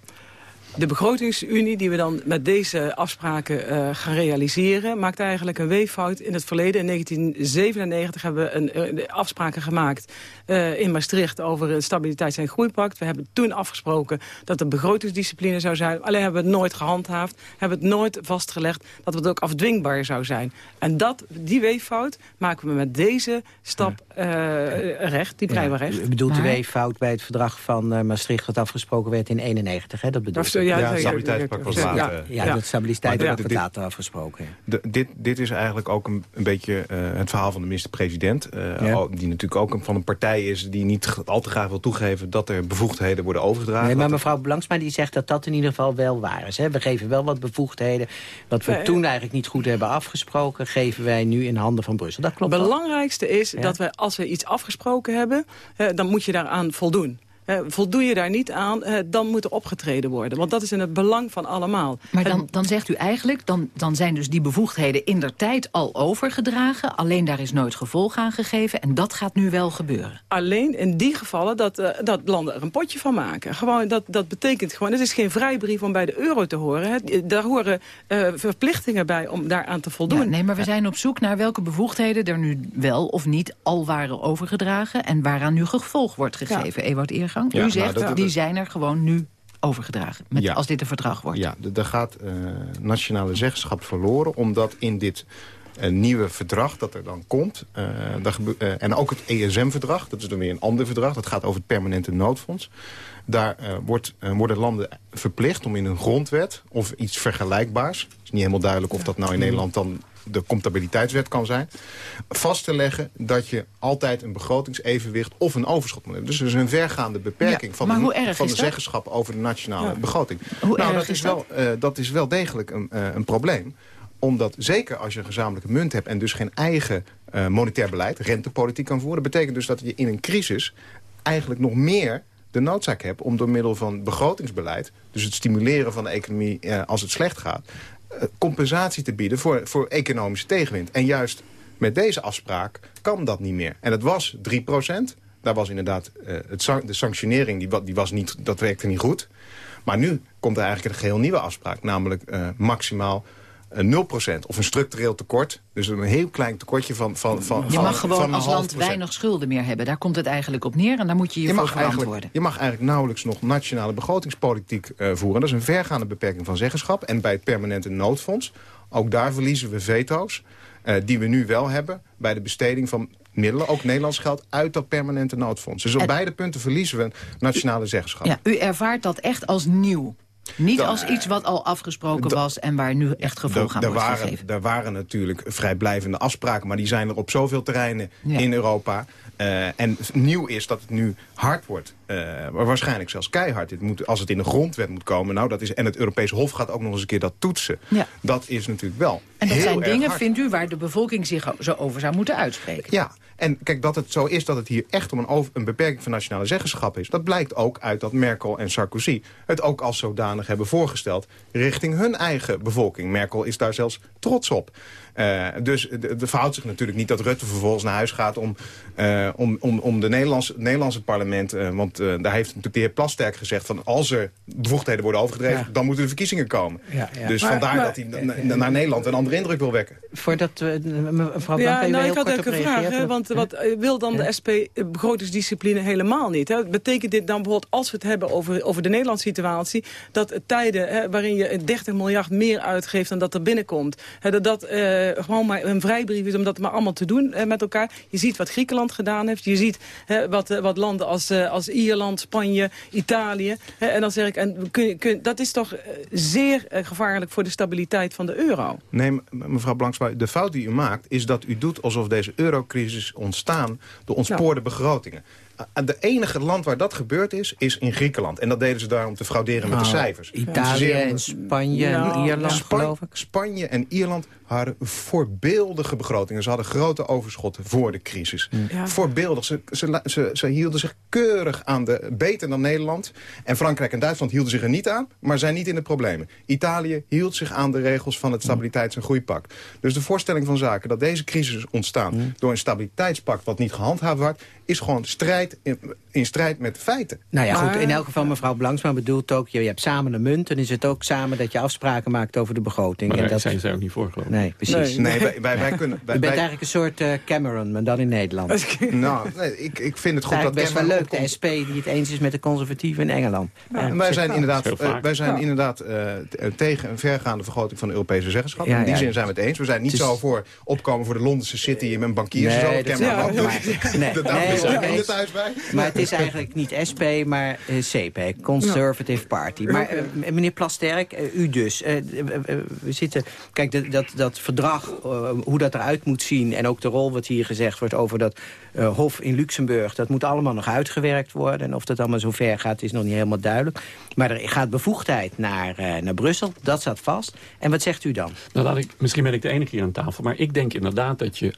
De begrotingsunie die we dan met deze afspraken gaan realiseren... maakt eigenlijk een weeffout in het verleden. In 1997 hebben we een, afspraken gemaakt uh, in Maastricht... over het Stabiliteits- en Groeipact. We hebben toen afgesproken dat er begrotingsdiscipline zou zijn. Alleen hebben we het nooit gehandhaafd. Hebben we het nooit vastgelegd dat het ook afdwingbaar zou zijn. En dat, die weeffout maken we met deze stap recht, die ja. recht. U bedoelt de weeffout bij het verdrag van Maastricht... dat afgesproken werd in 91, hè? Dat bedoelt ja, ja, stabiliteitspact was later. Ja, ja, dat stabiliteitspact wordt later afgesproken. De, dit, dit is eigenlijk ook een, een beetje uh, het verhaal van de minister-president. Uh, ja. Die natuurlijk ook van een partij is die niet al te graag wil toegeven... dat er bevoegdheden worden overgedragen. Nee, maar mevrouw Blanksma die zegt dat dat in ieder geval wel waar is. Hè? We geven wel wat bevoegdheden. Wat we nee, toen eigenlijk niet goed hebben afgesproken... geven wij nu in handen van Brussel. Dat klopt Het belangrijkste is dat we, als we iets afgesproken hebben... Dan moet je daaraan voldoen. Uh, voldoe je daar niet aan, uh, dan moet er opgetreden worden. Want dat is in het belang van allemaal. Maar dan, dan zegt u eigenlijk, dan, dan zijn dus die bevoegdheden in der tijd al overgedragen. Alleen daar is nooit gevolg aan gegeven. En dat gaat nu wel gebeuren. Alleen in die gevallen dat, uh, dat landen er een potje van maken. Gewoon, dat, dat betekent gewoon, het is geen vrijbrief om bij de euro te horen. Hè. Daar horen verplichtingen bij om daaraan te voldoen. Ja, nee, maar we zijn op zoek naar welke bevoegdheden er nu wel of niet al waren overgedragen. En waaraan nu gevolg wordt gegeven. Ja. Eergang. Ja, U zegt, nou, dat, die zijn er gewoon nu overgedragen, met, als dit een verdrag wordt. Ja, er gaat uh, nationale zeggenschap verloren, omdat in dit uh, nieuwe verdrag dat er dan komt... Uh, daar en ook het ESM-verdrag, dat is dan weer een ander verdrag... dat gaat over het permanente noodfonds. Daar wordt, worden landen verplicht om in een grondwet of iets vergelijkbaars... het is niet helemaal duidelijk of dat nou in Nederland dan de comptabiliteitswet kan zijn... vast te leggen dat je altijd een begrotingsevenwicht of een overschot moet hebben. Dus er is een vergaande beperking ja, van, de, van de zeggenschap over de nationale ja. begroting. Hoe nou, dat is, is wel, uh, dat is wel degelijk een, uh, een probleem omdat zeker als je een gezamenlijke munt hebt... en dus geen eigen uh, monetair beleid, rentepolitiek kan voeren... betekent dus dat je in een crisis eigenlijk nog meer de noodzaak hebt... om door middel van begrotingsbeleid... dus het stimuleren van de economie uh, als het slecht gaat... Uh, compensatie te bieden voor, voor economische tegenwind. En juist met deze afspraak kan dat niet meer. En dat was 3% Daar was inderdaad uh, het, de sanctionering, die, die was niet, dat werkte niet goed. Maar nu komt er eigenlijk een geheel nieuwe afspraak. Namelijk uh, maximaal 0% of een structureel tekort. Dus een heel klein tekortje van, van, van Je mag van, gewoon van als land weinig schulden meer hebben. Daar komt het eigenlijk op neer en daar moet je je, je voor mag verantwoorden. Je mag eigenlijk nauwelijks nog nationale begrotingspolitiek uh, voeren. Dat is een vergaande beperking van zeggenschap. En bij het permanente noodfonds, ook daar verliezen we veto's. Uh, die we nu wel hebben bij de besteding van middelen, ook Nederlands geld, uit dat permanente noodfonds. Dus op en, beide punten verliezen we nationale zeggenschap. Ja, u ervaart dat echt als nieuw? Niet als iets wat al afgesproken was en waar nu echt gevolg aan wordt waren, gegeven. Er waren natuurlijk vrijblijvende afspraken, maar die zijn er op zoveel terreinen ja. in Europa. Uh, en nieuw is dat het nu hard wordt. Uh, maar waarschijnlijk zelfs keihard. Het moet, als het in de grondwet moet komen. Nou, dat is, en het Europese Hof gaat ook nog eens een keer dat toetsen. Ja. Dat is natuurlijk wel En dat zijn dingen, hard. vindt u, waar de bevolking zich zo over zou moeten uitspreken? Ja, En kijk, dat het zo is dat het hier echt om een, over, een beperking van nationale zeggenschap is... dat blijkt ook uit dat Merkel en Sarkozy het ook als zodanig hebben voorgesteld... richting hun eigen bevolking. Merkel is daar zelfs trots op. Uh, dus de verhoudt zich natuurlijk niet dat Rutte vervolgens naar huis gaat... om, uh, om, om, om de Nederlandse, Nederlandse parlement... Uh, want daar heeft natuurlijk de heer Plasterk gezegd... van als er bevoegdheden worden overgedreven... Ja. dan moeten de verkiezingen komen. Ja, ja. Dus maar, vandaar maar, dat hij naar Nederland een andere indruk wil wekken. Voordat mevrouw Blank ja, nou, ik had ook een vraag. Hè, want wat wil dan de SP begrotingsdiscipline helemaal niet? Hè? Betekent dit dan bijvoorbeeld, als we het hebben over, over de Nederlandse situatie... dat tijden hè, waarin je 30 miljard meer uitgeeft dan dat er binnenkomt... Hè, dat dat gewoon maar een vrijbrief is om dat maar allemaal te doen uh, met elkaar. Je ziet wat Griekenland gedaan heeft. Je ziet wat, uh, wat landen als, als Ierland, Spanje, Italië. en dan zeg ik, en kun, kun, dat is toch zeer gevaarlijk voor de stabiliteit van de euro. Nee, mevrouw Blanksma, de fout die u maakt is dat u doet alsof deze eurocrisis ontstaan door ontspoorde nou. begrotingen. De enige land waar dat gebeurd is, is in Griekenland. En dat deden ze daar om te frauderen met de Nou, cijfers. Italië en Spanje en Ierland, Span- geloof ik. Spanje en Ierland hadden voorbeeldige begrotingen. Ze hadden grote overschotten voor de crisis. Ja. Voorbeeldig. Ze, ze, ze, ze hielden zich keurig aan de... beter dan Nederland. En Frankrijk en Duitsland hielden zich er niet aan... maar zijn niet in de problemen. Italië hield zich aan de regels van het stabiliteits- en groeipact. Dus de voorstelling van zaken dat deze crisis ontstaan... door een stabiliteitspact wat niet gehandhaafd wordt... is gewoon strijd in, in strijd met feiten. Nou ja, goed, in elk geval mevrouw Blanksma bedoelt ook... je hebt samen een munt en is het ook samen dat je afspraken maakt over de begroting. Maar en daar dat... zijn ze ook niet voor, geloof ik. Nee, precies. Nee, wij, wij, wij kunnen... Wij, je bent wij- eigenlijk een soort eh, Cameron, maar dan in Nederland. nou, nee, ik, ik vind het Het goed dat eigenlijk best wel leuk, de. SP die het eens is met de conservatieven in Engeland. Ja, Ja, en wij zijn inderdaad, eh, wij zijn Ja. inderdaad eh, tegen een vergaande vergroting van de Europese zeggenschap. Ja, in die ja. zin zijn we het eens. We zijn niet Het zo voor opkomen voor de Londense City met bankiers. Nee, en zo. dat- Cameron. Nee, Dat nee. Bij. Maar het is eigenlijk niet SP, maar eh, CP, Conservative Party. Maar eh, meneer Plasterk, eh, u dus. we zitten, kijk, dat, dat, dat verdrag, hoe dat eruit moet zien... en ook de rol wat hier gezegd wordt over dat hof in Luxemburg... dat moet allemaal nog uitgewerkt worden. En of dat allemaal zo ver gaat, is nog niet helemaal duidelijk. Maar er gaat bevoegdheid naar, eh, naar Brussel, dat staat vast. En wat zegt u dan? Nou, laat ik, misschien ben ik de enige hier aan tafel. Maar ik denk inderdaad dat je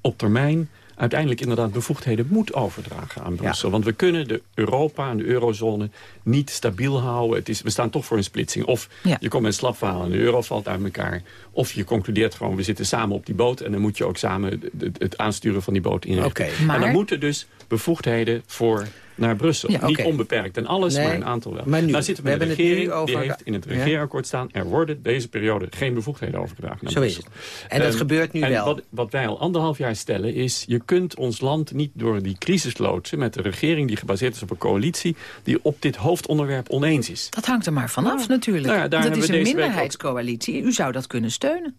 op termijn uiteindelijk inderdaad bevoegdheden moet overdragen aan Brussel. Want we kunnen de Europa en de eurozone niet stabiel houden. Het is, we staan toch voor een splitsing. Of Ja. je komt met een slap verhaal en de euro valt uit elkaar. Of je concludeert gewoon, we zitten samen op die boot... en dan moet je ook samen het aansturen van die boot inrichten. Oké. En Maar- dan moeten dus bevoegdheden voor naar Brussel. Ja, Niet onbeperkt en alles, Nee, maar een aantal wel. maar nu, nou zitten we we met een hebben het nu regering die over- heeft in het regeerakkoord staan... er worden deze periode geen bevoegdheden overgedragen naar Zo is het. En dat Ehm, gebeurt nu en wel. Wat, wat wij al anderhalf jaar stellen is... je kunt ons land niet door die crisis loodsen... met de regering die gebaseerd is op een coalitie... die op dit hoofdonderwerp oneens is. Dat hangt er maar vanaf natuurlijk. Nou ja, daar dat is een ook- minderheidscoalitie. U zou dat kunnen steunen.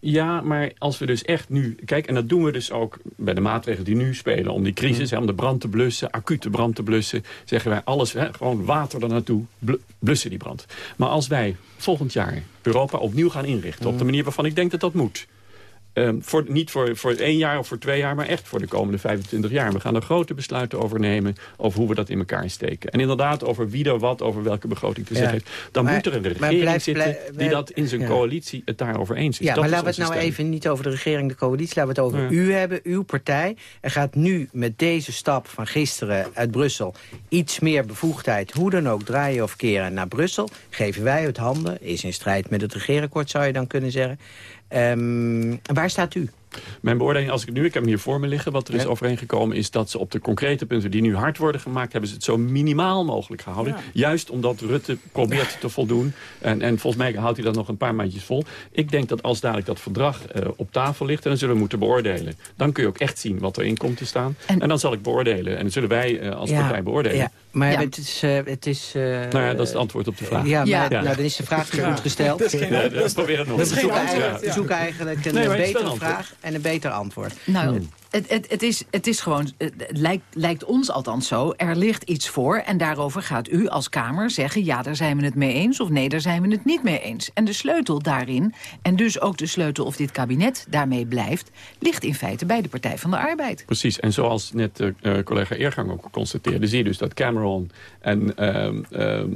Ja, maar als we dus echt nu... Kijk, en dat doen we dus ook bij de maatregelen die nu spelen... om die crisis, hè, om de brand te blussen, acute brand te blussen... zeggen wij alles, hè, gewoon water er naartoe, bl- blussen die brand. Maar als wij volgend jaar Europa opnieuw gaan inrichten... op de manier waarvan ik denk dat dat moet... Ehm, voor, niet voor, voor één jaar of voor twee jaar, maar echt voor de komende 25 jaar. We gaan er grote besluiten over nemen over hoe we dat in elkaar steken. En inderdaad over wie er wat over welke begroting te Ja. zeggen heeft. Dan Maar- moet er een regering blijf- zitten blijf- die dat in zijn ja. coalitie het daarover eens is. Ja, Dat maar laten we het nou even niet over de regering, de coalitie. Laten we het over Ja. u hebben, uw partij. Er gaat nu met deze stap van gisteren uit Brussel... iets meer bevoegdheid, hoe dan ook, draaien of keren naar Brussel. Geven wij het handen, is in strijd met het regeerakkoord, zou je dan kunnen zeggen. Ehm, waar staat u? Mijn beoordeling, als ik nu, ik heb hem hier voor me liggen... wat er is Ja. overeengekomen, is dat ze op de concrete punten... die nu hard worden gemaakt, hebben ze het zo minimaal mogelijk gehouden. Juist omdat Rutte probeert te voldoen. En, en volgens mij houdt hij dat nog een paar maandjes vol. Ik denk dat als dadelijk dat verdrag eh, op tafel ligt... en dan zullen we moeten beoordelen. Dan kun je ook echt zien wat erin komt te staan. En, dan zal ik beoordelen. En dan zullen wij eh, als partij beoordelen. Ja, maar Ja. het is... eh, het is eh, Nou ja, dat is het antwoord op de vraag. Ja, maar Ja. nou, dan is de vraag niet goed gesteld. Dat is geen Ja, antwoord. probeer het nog We eens. zoeken Ja. eigenlijk, een Nee, is betere vraag en een beter antwoord. Nou, het, het, het, is, het is gewoon, het lijkt, lijkt ons althans zo, er ligt iets voor... en daarover gaat u als Kamer zeggen... ja, daar zijn we het mee eens of nee, daar zijn we het niet mee eens. En de sleutel daarin, en dus ook de sleutel of dit kabinet daarmee blijft... ligt in feite bij de Partij van de Arbeid. Precies, en zoals net eh, eh, collega Eergang ook constateerde... zie je dus dat Cameron en ehm, ehm,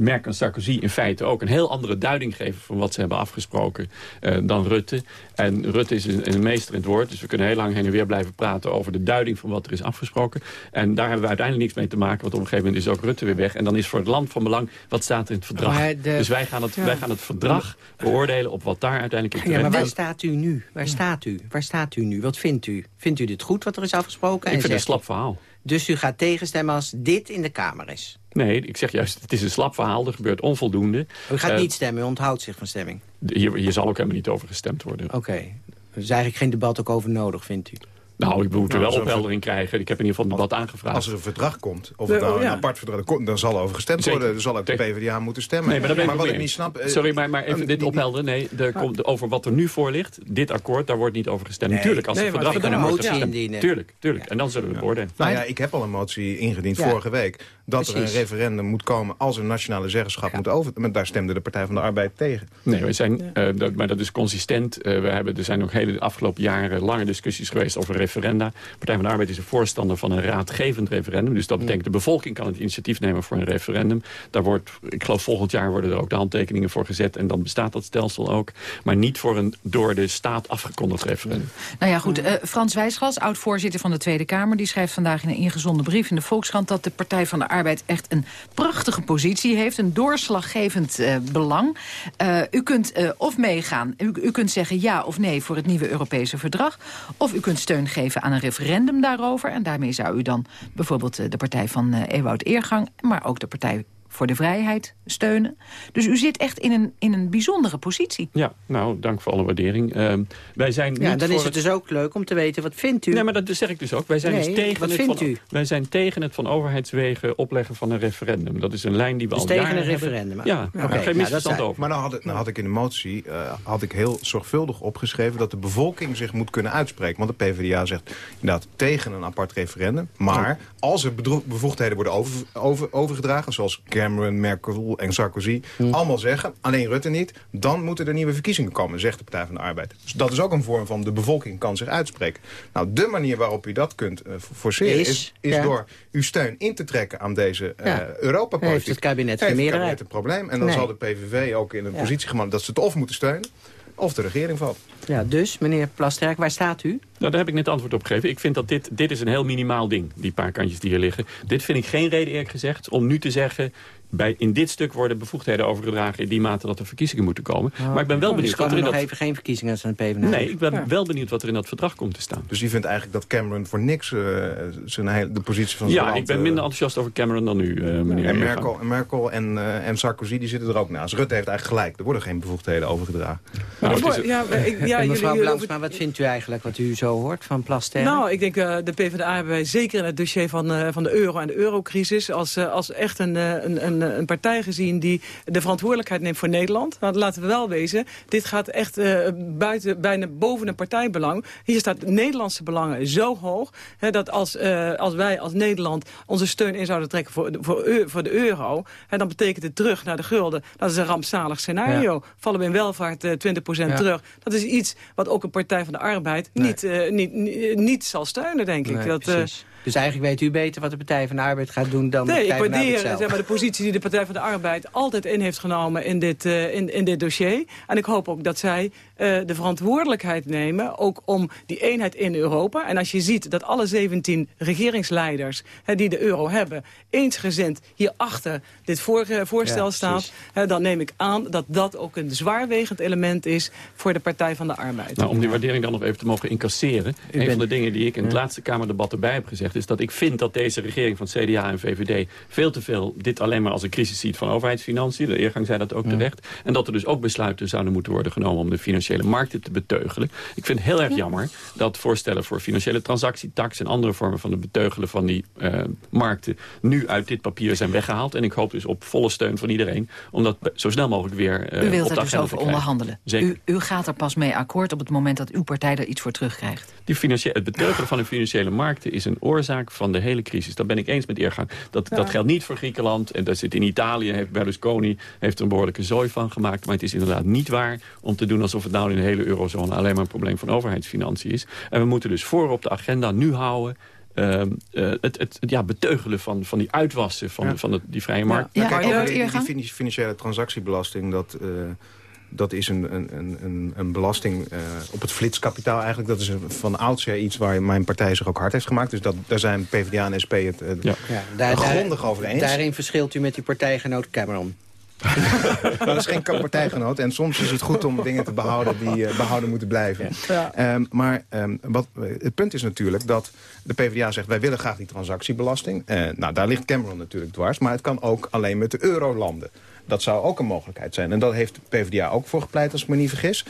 Merkel en Sarkozy in feite ook een heel andere duiding geven... van wat ze hebben afgesproken uh, dan Rutte. En Rutte is een, een, meester in het woord. Dus we kunnen heel lang heen en weer blijven praten over de duiding van wat er is afgesproken. En daar hebben we uiteindelijk niks mee te maken. Want op een gegeven moment is ook Rutte weer weg. En dan is voor het land van belang, wat staat er in het verdrag? Dus wij gaan, het, wij gaan het verdrag beoordelen op wat daar uiteindelijk in Ja, maar waar staat u nu? Waar staat u? Waar staat u nu? Wat vindt u? Vindt u dit goed wat er is afgesproken? Ik vind het een slap verhaal. Dus u gaat tegenstemmen als dit in de Kamer is? Nee, ik zeg juist, het is een slap verhaal. Er gebeurt onvoldoende. U gaat uh, niet stemmen, u onthoudt zich van stemming? Hier, hier zal ook helemaal niet over gestemd worden. Oké. Okay. Er is eigenlijk geen debat ook over nodig, vindt u? Nou, ik moet er wel opheldering krijgen. Ik heb in ieder geval een debat aangevraagd. Als er een verdrag komt, of het nou een apart verdrag komt... dan zal er over gestemd worden. Er zal ook de PvdA moeten stemmen. Nee, maar, maar wat ik niet snap... Uh, Sorry, maar, maar even dit ophelderen. Nee, er komt over wat er nu voor ligt, dit akkoord, daar wordt niet over gestemd. Nee. Tuurlijk, als nee, het verdrag kan een motie indienen. Tuurlijk, tuurlijk. En dan zullen we het beoordelen. Nou ja, ik heb al een motie ingediend vorige week... dat er een referendum moet komen als een nationale zeggenschap moet over... Maar daar stemde de Partij van de Arbeid tegen. Nee, we zijn, uh, maar dat is consistent. Uh, we hebben, er zijn nog hele afgelopen jaren lange discussies geweest over referenda. Partij van de Arbeid is een voorstander van een raadgevend referendum. Dus dat betekent de bevolking kan het initiatief nemen voor een referendum. Daar wordt, ik geloof volgend jaar worden er ook de handtekeningen voor gezet. En dan bestaat dat stelsel ook. Maar niet voor een door de staat afgekondigd referendum. Nou ja, goed. Uh, Frans Wijsglas, oud-voorzitter van de Tweede Kamer... die schrijft vandaag in een ingezonden brief in de Volkskrant... dat de Partij van de Arbeid echt een prachtige positie heeft. Een doorslaggevend uh, belang. Uh, u kunt of meegaan, u, u kunt zeggen ja of nee... voor het nieuwe Europese verdrag. Of u kunt steun geven aan een referendum daarover. En daarmee zou u dan bijvoorbeeld de partij van uh, Ewout Eergang... maar ook de partij voor de vrijheid steunen. Dus u zit echt in een, in een bijzondere positie. Ja, nou, dank voor alle waardering. Uh, wij zijn ja, niet dan voor is het dus ook leuk om te weten, wat vindt u? Nee, maar dat zeg ik dus ook. Wij zijn, nee, dus tegen, wat het vindt van, u? wij zijn tegen het van overheidswegen opleggen van een referendum. Dat is een lijn die we dus al tegen jaren een referendum? Hebben. Ja, okay. okay. geen misverstand nou, over. Maar dan had, ik, dan had ik in de motie uh, had ik heel zorgvuldig opgeschreven... dat de bevolking zich moet kunnen uitspreken. Want de PvdA zegt inderdaad tegen een apart referendum. Maar als er bevoegdheden worden over, over, overgedragen... zoals Cameron, Merkel en Sarkozy Hm. allemaal zeggen... alleen Rutte niet, dan moeten er nieuwe verkiezingen komen... zegt de Partij van de Arbeid. Dus dat is ook een vorm van de bevolking kan zich uitspreken. Nou, de manier waarop u dat kunt uh, forceren... Is, is, is ja. door uw steun in te trekken aan deze uh, Ja. Europa-politiek. Heeft het kabinet geen Heeft het meerderheid. kabinet een probleem. En dan Nee. zal de PVV ook in een Ja. positie gemaakt... dat ze het of moeten steunen, of de regering valt. Ja, dus, meneer Plasterk, waar staat u? Nou, daar heb ik net antwoord op gegeven. Ik vind dat dit, dit is een heel minimaal ding, die paar kantjes die hier liggen. Dit vind ik geen reden, eerlijk gezegd, om nu te zeggen... Bij, in dit stuk worden bevoegdheden overgedragen in die mate dat er verkiezingen moeten komen. maar ik ben wel dus benieuwd wat er in nog dat... even geen verkiezingen aan de PvdA. Nee, ik ben wel benieuwd wat er in dat verdrag komt te staan. Dus u vindt eigenlijk dat Cameron voor niks uh, zijn hele, de positie van zijn Ja, land... ik ben uh, minder enthousiast over Cameron dan u, uh, meneer En. Merkel, en, Merkel en, uh, en Sarkozy die zitten er ook naast. Rutte heeft eigenlijk gelijk. Er worden geen bevoegdheden overgedragen. Nou, het is- Ja, maar ik, ja, mevrouw jullie- Blanksma, wat vindt u eigenlijk wat u zo hoort van Plasterk? Nou, ik denk uh, de PvdA hebben wij zeker in het dossier van, uh, van de euro en de eurocrisis... als, uh, als echt een, uh, een, een, een partij gezien die de verantwoordelijkheid neemt voor Nederland. Want laten we wel wezen, dit gaat echt uh, buiten, bijna boven een partijbelang. Hier staat Nederlandse belangen zo hoog... Hè, dat als, uh, als wij als Nederland onze steun in zouden trekken voor, voor, voor de euro... Hè, dan betekent het terug naar de gulden. Dat is een rampzalig scenario. Vallen we in welvaart uh, 20% Ja. terug. Dat is iets wat ook een Partij van de Arbeid Nee. niet, niet, niet, niet zal steunen, denk ik. Dat, precies. Dus eigenlijk weet u beter wat de Partij van de Arbeid gaat doen dan de Nee, ik Partij van de waardeer Arbeid zelf. zeg maar, de positie die de Partij van de Arbeid altijd in heeft genomen in dit, uh, in, in dit dossier. En ik hoop ook dat zij de verantwoordelijkheid nemen, ook om die eenheid in Europa. En als je ziet dat alle 17 regeringsleiders hè, die de euro hebben, eensgezind hierachter dit voor, uh, voorstel Ja, staat, hè, dan neem ik aan dat dat ook een zwaarwegend element is voor de Partij van de Arbeid. Nou, om die waardering dan nog even te mogen incasseren. Een bent- van de dingen die ik in het Ja. laatste Kamerdebat erbij heb gezegd... is dat ik vind dat deze regering van CDA en VVD... veel te veel dit alleen maar als een crisis ziet van overheidsfinanciën. De eergang zei dat ook terecht. En dat er dus ook besluiten zouden moeten worden genomen... om de financiële markten te beteugelen. Ik vind het heel erg jammer dat voorstellen voor financiële transactietax... en andere vormen van het beteugelen van die eh, markten... nu uit dit papier zijn weggehaald. En ik hoop dus op volle steun van iedereen... om dat zo snel mogelijk weer eh, U wilt er dus over onderhandelen. Zeker. U, u gaat er pas mee akkoord op het moment dat uw partij er iets voor terugkrijgt. Die financiële, het beteugelen van de financiële markten is een oorzaak van de hele crisis. Dat ben ik eens met Eergang. Dat, dat geldt niet voor Griekenland. En dat zit in Italië. Heeft Berlusconi heeft er een behoorlijke zooi van gemaakt. Maar het is inderdaad niet waar om te doen alsof het nou in de hele eurozone alleen maar een probleem van overheidsfinanciën is. En we moeten dus voor op de agenda nu houden ehm, eh, het, het ja, beteugelen van, van die uitwassen van, van het, die vrije markt. Ja, kijk, die, die, financiële transactiebelasting, dat, uh, dat is een, een, een, een belasting uh, op het flitskapitaal eigenlijk. Dat is van oudsher iets waar mijn partij zich ook hard heeft gemaakt. Dus dat, daar zijn PvdA en SP het, het ja. daar, grondig over eens. Daarin verschilt u met uw partijgenoot Cameron. dat is geen partijgenoot. En soms is het goed om dingen te behouden die uh, behouden moeten blijven. Ja. Um, maar um, wat, het punt is natuurlijk dat de PvdA zegt... wij willen graag die transactiebelasting. Uh, nou, daar ligt Cameron natuurlijk dwars. Maar het kan ook alleen met de eurolanden. Dat zou ook een mogelijkheid zijn. En dat heeft de PvdA ook voor gepleit, als ik me niet vergis.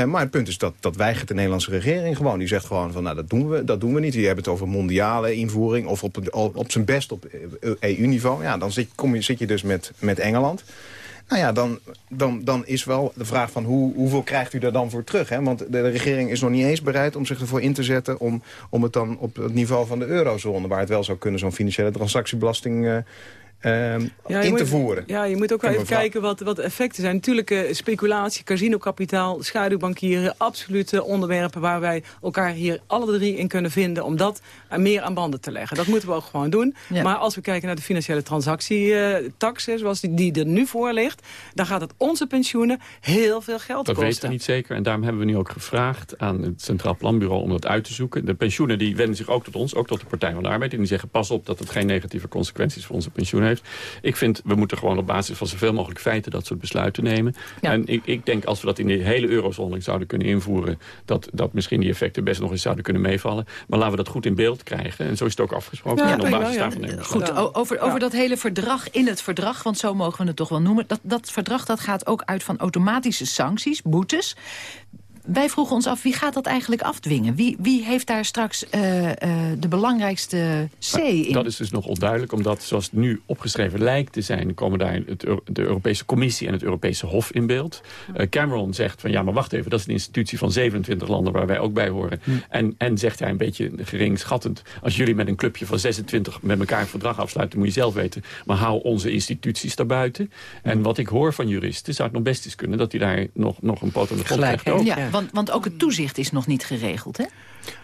Uh, maar het punt is dat, dat weigert de Nederlandse regering gewoon. Die zegt gewoon van, nou, dat doen we, dat doen we niet. Die hebben het over mondiale invoering of op, op, zijn best op EU-niveau. Ja, dan zit, kom je, zit je dus met, met Engeland. Nou ja, dan, dan, dan is wel de vraag van hoe, hoeveel krijgt u daar dan voor terug? Hè? Want de, regering is nog niet eens bereid om zich ervoor in te zetten... om, om het dan op het niveau van de eurozone, waar het wel zou kunnen... zo'n financiële transactiebelasting... Uh, uh, ja, in te voeren. Ja, je moet ook wel even kijken wat, wat de effecten zijn. Natuurlijk uh, speculatie, casinokapitaal, schaduwbankieren... absolute onderwerpen waar wij elkaar hier alle drie in kunnen vinden... om dat meer aan banden te leggen. Dat moeten we ook gewoon doen. Maar als we kijken naar de financiële transactietax... zoals die, die er nu voor ligt... dan gaat het onze pensioenen heel veel geld dat kosten. Dat weten we niet zeker. En daarom hebben we nu ook gevraagd aan het Centraal Planbureau... om dat uit te zoeken. De pensioenen die wenden zich ook tot ons, ook tot de Partij van de Arbeid. En die zeggen pas op dat het geen negatieve consequenties voor onze pensioenen heeft. Ik vind, we moeten gewoon op basis van zoveel mogelijk feiten... dat soort besluiten nemen. En ik, ik denk als we dat in de hele eurozone zouden kunnen invoeren... Dat, dat misschien die effecten best nog eens zouden kunnen meevallen. Maar laten we dat goed in beeld krijgen. En zo is het ook afgesproken. Ja, en op basis daarvan nemen Goed, over, over dat hele verdrag in het verdrag... want zo mogen we het toch wel noemen... dat, dat verdrag dat gaat ook uit van automatische sancties, boetes wij vroegen ons af, wie gaat dat eigenlijk afdwingen? Wie, wie heeft daar straks uh, uh, de belangrijkste C in? Dat is dus nog onduidelijk, omdat zoals het nu opgeschreven lijkt te zijn... komen daar het, de Europese Commissie en het Europese Hof in beeld. Uh, Cameron zegt van, ja, maar wacht even... dat is een institutie van 27 landen waar wij ook bij horen. Hm. En, en zegt hij een beetje geringschattend... als jullie met een clubje van 26 met elkaar een verdrag afsluiten... moet je zelf weten, maar hou onze instituties daarbuiten. Hm. En wat ik hoor van juristen, zou het nog best eens kunnen... dat hij daar nog, nog een pot aan de grond krijgt ook. Ja. Want, want ook het toezicht is nog niet geregeld, hè?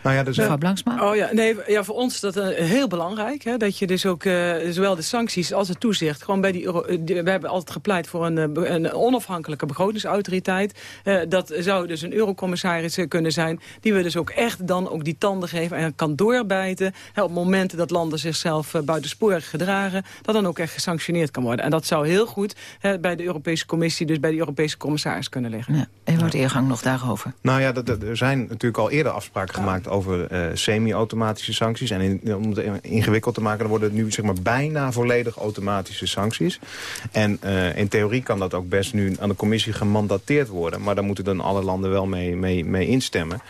Nou ja, dus Mevrouw Blanksma? Oh ja, nee, ja, voor ons is dat uh, heel belangrijk. Hè, dat je dus ook uh, zowel de sancties als het toezicht... gewoon bij die, Euro, die, we hebben altijd gepleit voor een, een onafhankelijke begrotingsautoriteit. Uh, dat zou dus een eurocommissaris kunnen zijn... die we dus ook echt dan ook die tanden geven en kan doorbijten... Hè, op momenten dat landen zichzelf buitensporig gedragen... dat dan ook echt gesanctioneerd kan worden. En dat zou heel goed hè, bij de Europese Commissie... dus bij de Europese commissaris kunnen liggen. Ja, en wordt eergang nog daarover. Nou ja, er zijn natuurlijk al eerder afspraken gemaakt over uh, semi-automatische sancties. En om het ingewikkeld te maken, dan worden het nu zeg maar, bijna volledig automatische sancties. En uh, in theorie kan dat ook best nu aan de commissie gemandateerd worden. Maar daar moeten dan alle landen wel mee, mee instemmen.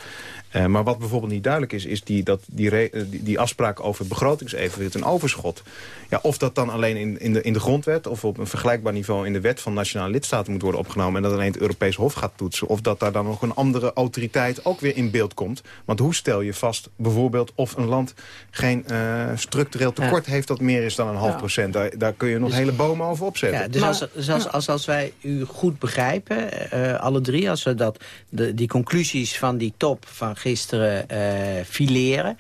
Uh, maar wat bijvoorbeeld niet duidelijk is, is die, dat die, die, die afspraak over begrotingsevenwicht en overschot. Ja, of dat dan alleen in, in, de, in de grondwet of op een vergelijkbaar niveau in de wet van nationale lidstaten moet worden opgenomen. En dat alleen het Europees Hof gaat toetsen. Of dat daar dan nog een andere autoriteit ook weer in beeld komt. Want hoe stel je vast bijvoorbeeld of een land geen uh, structureel tekort heeft dat meer is dan een half procent. Daar, daar kun je nog dus, hele bomen over opzetten. Ja, dus als, als, als, als, wij u goed begrijpen, uh, alle drie, als we dat, de, die conclusies van die top van gisteren uh, fileren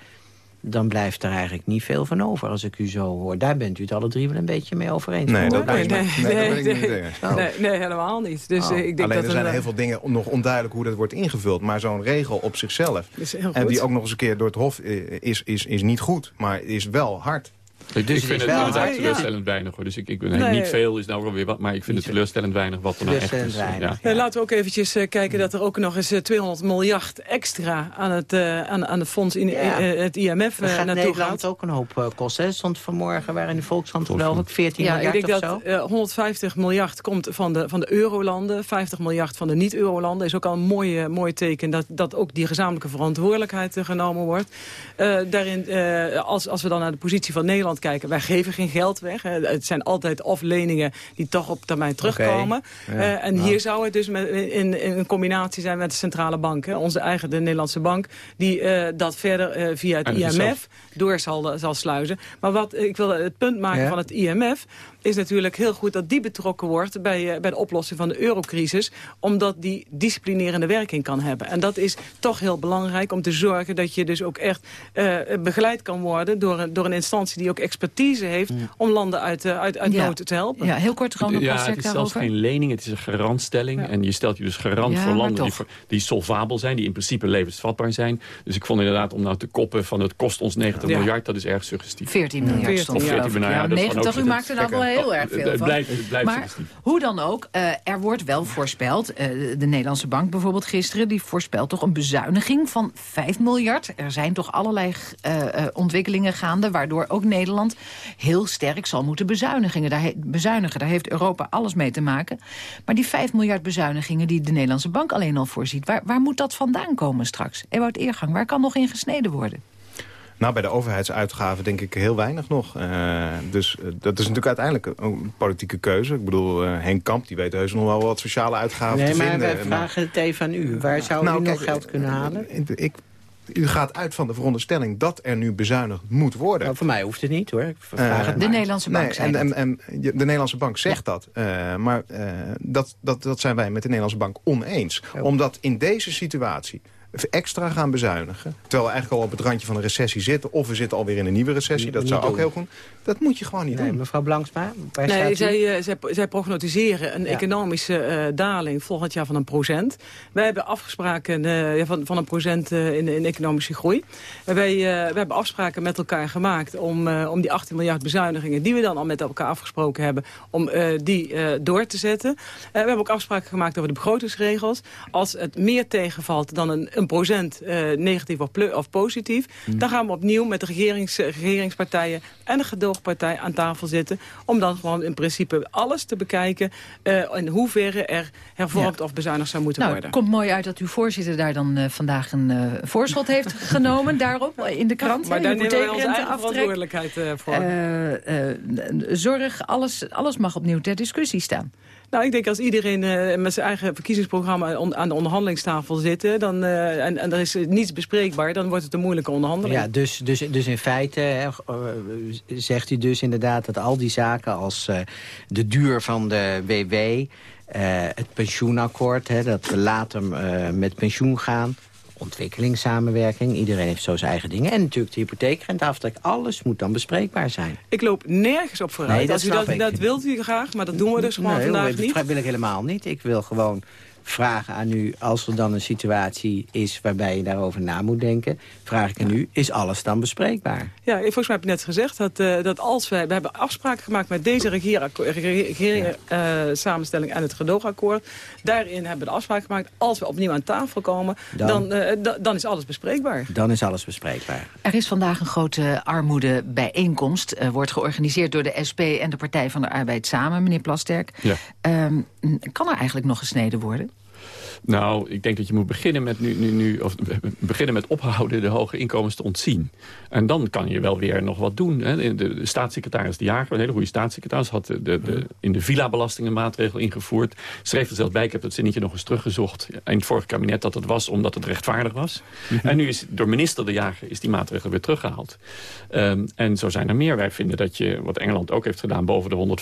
dan blijft er eigenlijk niet veel van over als ik u zo hoor. Daar bent u het alle drie wel een beetje mee over eens. Nee, dat nee, nee, nee, nee, helemaal niet. Dus, oh. ik denk Alleen dat er zijn een, heel veel dingen nog onduidelijk hoe dat wordt ingevuld. Maar zo'n regel op zichzelf, en die ook nog eens een keer door het Hof is, is, is niet goed, maar is wel hard. Ik, dus ik vind het inderdaad teleurstellend weinig. Hoor. Dus ik, ik, nee, niet veel is nou wel weer wat, maar ik vind het teleurstellend weinig wat er nou echt is. Ja. Ja. laten we ook eventjes uh, kijken dat er ook nog eens uh, 200 miljard extra aan het, uh, aan, aan het fonds in het IMF uh, naartoe Nederland ook een hoop kosten. stond vanmorgen waar in de Volkskrant geloof ik 14 ja, miljard ik denk of dat 150 miljard komt van de, van de eurolanden, 50 miljard van de niet-eurolanden. is ook al een mooi, mooi teken dat, dat ook die gezamenlijke verantwoordelijkheid genomen wordt. daarin, als, als we dan naar de positie van Nederland Nederland kijken, wij geven geen geld weg. Het zijn altijd of leningen die toch op termijn terugkomen. Ja, Eh, en nou. hier zou het dus met, in, in een combinatie zijn met de centrale bank. Hè. Onze eigen, de Nederlandse bank, die eh, dat verder eh, via het En IMF door zal, zal sluizen. Maar wat ik wil het punt maken Ja. van het IMF is natuurlijk heel goed dat die betrokken wordt bij, bij de oplossing van de eurocrisis. Omdat die disciplinerende werking kan hebben. En dat is toch heel belangrijk om te zorgen dat je dus ook echt begeleid kan worden door een, door een instantie die ook expertise heeft om landen uit, eh, uit, uit Ja. nood te helpen. Ja, heel kort Ronald Ja, Plasterk het is zelfs daarover. geen lening, het is een garantstelling. En je stelt je dus garant Ja, voor landen die, die solvabel zijn, die in principe levensvatbaar zijn. Dus ik vond inderdaad om nou te koppen van het kost ons 90 Ja. miljard, dat is erg suggestief. 14 miljard 14, stond Of er 14 geloof ik. miljard, Ja, ja, dat is dan 90, u maakt er nou wel heel erg Het- veel van. blijft- het blijft maar suggestief. hoe dan ook, eh, er wordt wel voorspeld, eh, de Nederlandse bank bijvoorbeeld gisteren... die voorspelt toch een bezuiniging van 5 miljard. Er zijn toch allerlei eh, eh, ontwikkelingen gaande... waardoor ook Nederland heel sterk zal moeten bezuinigen. Daar, he- bezuinigen. Daar heeft Europa alles mee te maken. Maar die 5 miljard bezuinigingen die de Nederlandse bank alleen al voorziet... waar, waar moet dat vandaan komen straks? Ewout Eergang, waar kan nog in gesneden worden? Nou, bij de overheidsuitgaven denk ik heel weinig nog. Eh, dus eh, dat is natuurlijk uiteindelijk een, een politieke keuze. Ik bedoel, eh, Henk Kamp die weet heus nog wel wat sociale uitgaven Nee, te maar vinden. wij Maar- vragen het even aan u. Waar zou Nou, u nog kijk, geld kunnen halen? Ik, u gaat uit van de veronderstelling dat er nu bezuinigd moet worden. Nou, voor mij hoeft het niet hoor. Ik vraag het Eh, De maar. Nederlandse bank Nee, zei en, dat. en, de Nederlandse bank zegt dat. eh, maar eh, dat, dat, dat zijn wij met de Nederlandse bank oneens. Omdat in deze situatie extra gaan bezuinigen... terwijl we eigenlijk al op het randje van een recessie zitten... of we zitten alweer in een nieuwe recessie, dat Niet zou ook heel goed... dat moet je gewoon niet Nee, doen. mevrouw Blanksma, Nee, zij, eh, zij, zij prognostiseren een Ja. economische eh, daling volgend jaar van een procent. Wij hebben afspraken eh, ja, van, van een procent eh, in, in economische groei. Wij, eh, we hebben afspraken met elkaar gemaakt om, eh, om die 18 miljard bezuinigingen... die we dan al met elkaar afgesproken hebben, om eh, die eh, door te zetten. Eh, we hebben ook afspraken gemaakt over de begrotingsregels. Als het meer tegenvalt dan een, een procent eh, negatief of, positief... dan gaan we opnieuw met de regerings, regeringspartijen en de aan tafel zitten... om dan gewoon in principe alles te bekijken... eh, in hoeverre er hervormd of bezuinigd zou moeten Nou, worden. het komt mooi uit dat uw voorzitter daar dan eh, vandaag een eh, voorschot heeft genomen daarop in de krant. maar daar nemen wij onze eigen verantwoordelijkheid voor. Zorg, alles, alles mag opnieuw ter discussie staan. Nou, ik denk als iedereen eh, met zijn eigen verkiezingsprogramma aan de onderhandelingstafel zit... Dan, eh, en, er is niets bespreekbaar, dan wordt het een moeilijke onderhandeling. Ja, dus, dus, dus in feite hè, eh, zegt u dus inderdaad dat al die zaken als eh, de duur van de WW... eh, het pensioenakkoord, hè, dat we later eh, met pensioen gaan... ontwikkelingssamenwerking, iedereen heeft zo zijn eigen dingen... en natuurlijk de hypotheekrenteaftrek, alles moet dan bespreekbaar zijn. Ik loop nergens op vooruit. Nee, dat Als u snap dat, dat wilt u graag, maar dat doen we dus gewoon nee, vandaag dat niet. wil ik helemaal niet. Ik wil gewoon vragen aan u, als er dan een situatie is waarbij je daarover na moet denken, vraag ik aan u, is alles dan bespreekbaar? Ja, volgens mij heb je net gezegd dat, eh, dat als wij... We hebben afspraken gemaakt met deze regering-samenstelling en het gedoogakkoord. Daarin hebben we de afspraak gemaakt, als we opnieuw aan tafel komen, Dan? dan, eh, da- dan is alles bespreekbaar. Dan is alles bespreekbaar. Er is vandaag een grote armoedebijeenkomst. Uh, wordt georganiseerd door de SP en de Partij van de Arbeid samen, meneer Plasterk. Ja. Um, kan er eigenlijk nog gesneden worden? Nou, ik denk dat je moet beginnen met, nu, nu, nu, of beginnen met ophouden de hoge inkomens te ontzien. En dan kan je wel weer nog wat doen. Hè. De, de staatssecretaris De Jager, een hele goede staatssecretaris... had de, de, in de villa-belasting een maatregel ingevoerd. Schreef er zelfs bij, ik heb dat zinnetje nog eens teruggezocht... in het vorige kabinet dat het was omdat het rechtvaardig was. En nu is door minister De Jager is die maatregel weer teruggehaald. Um, en zo zijn er meer. Wij vinden dat je, wat Engeland ook heeft gedaan... boven de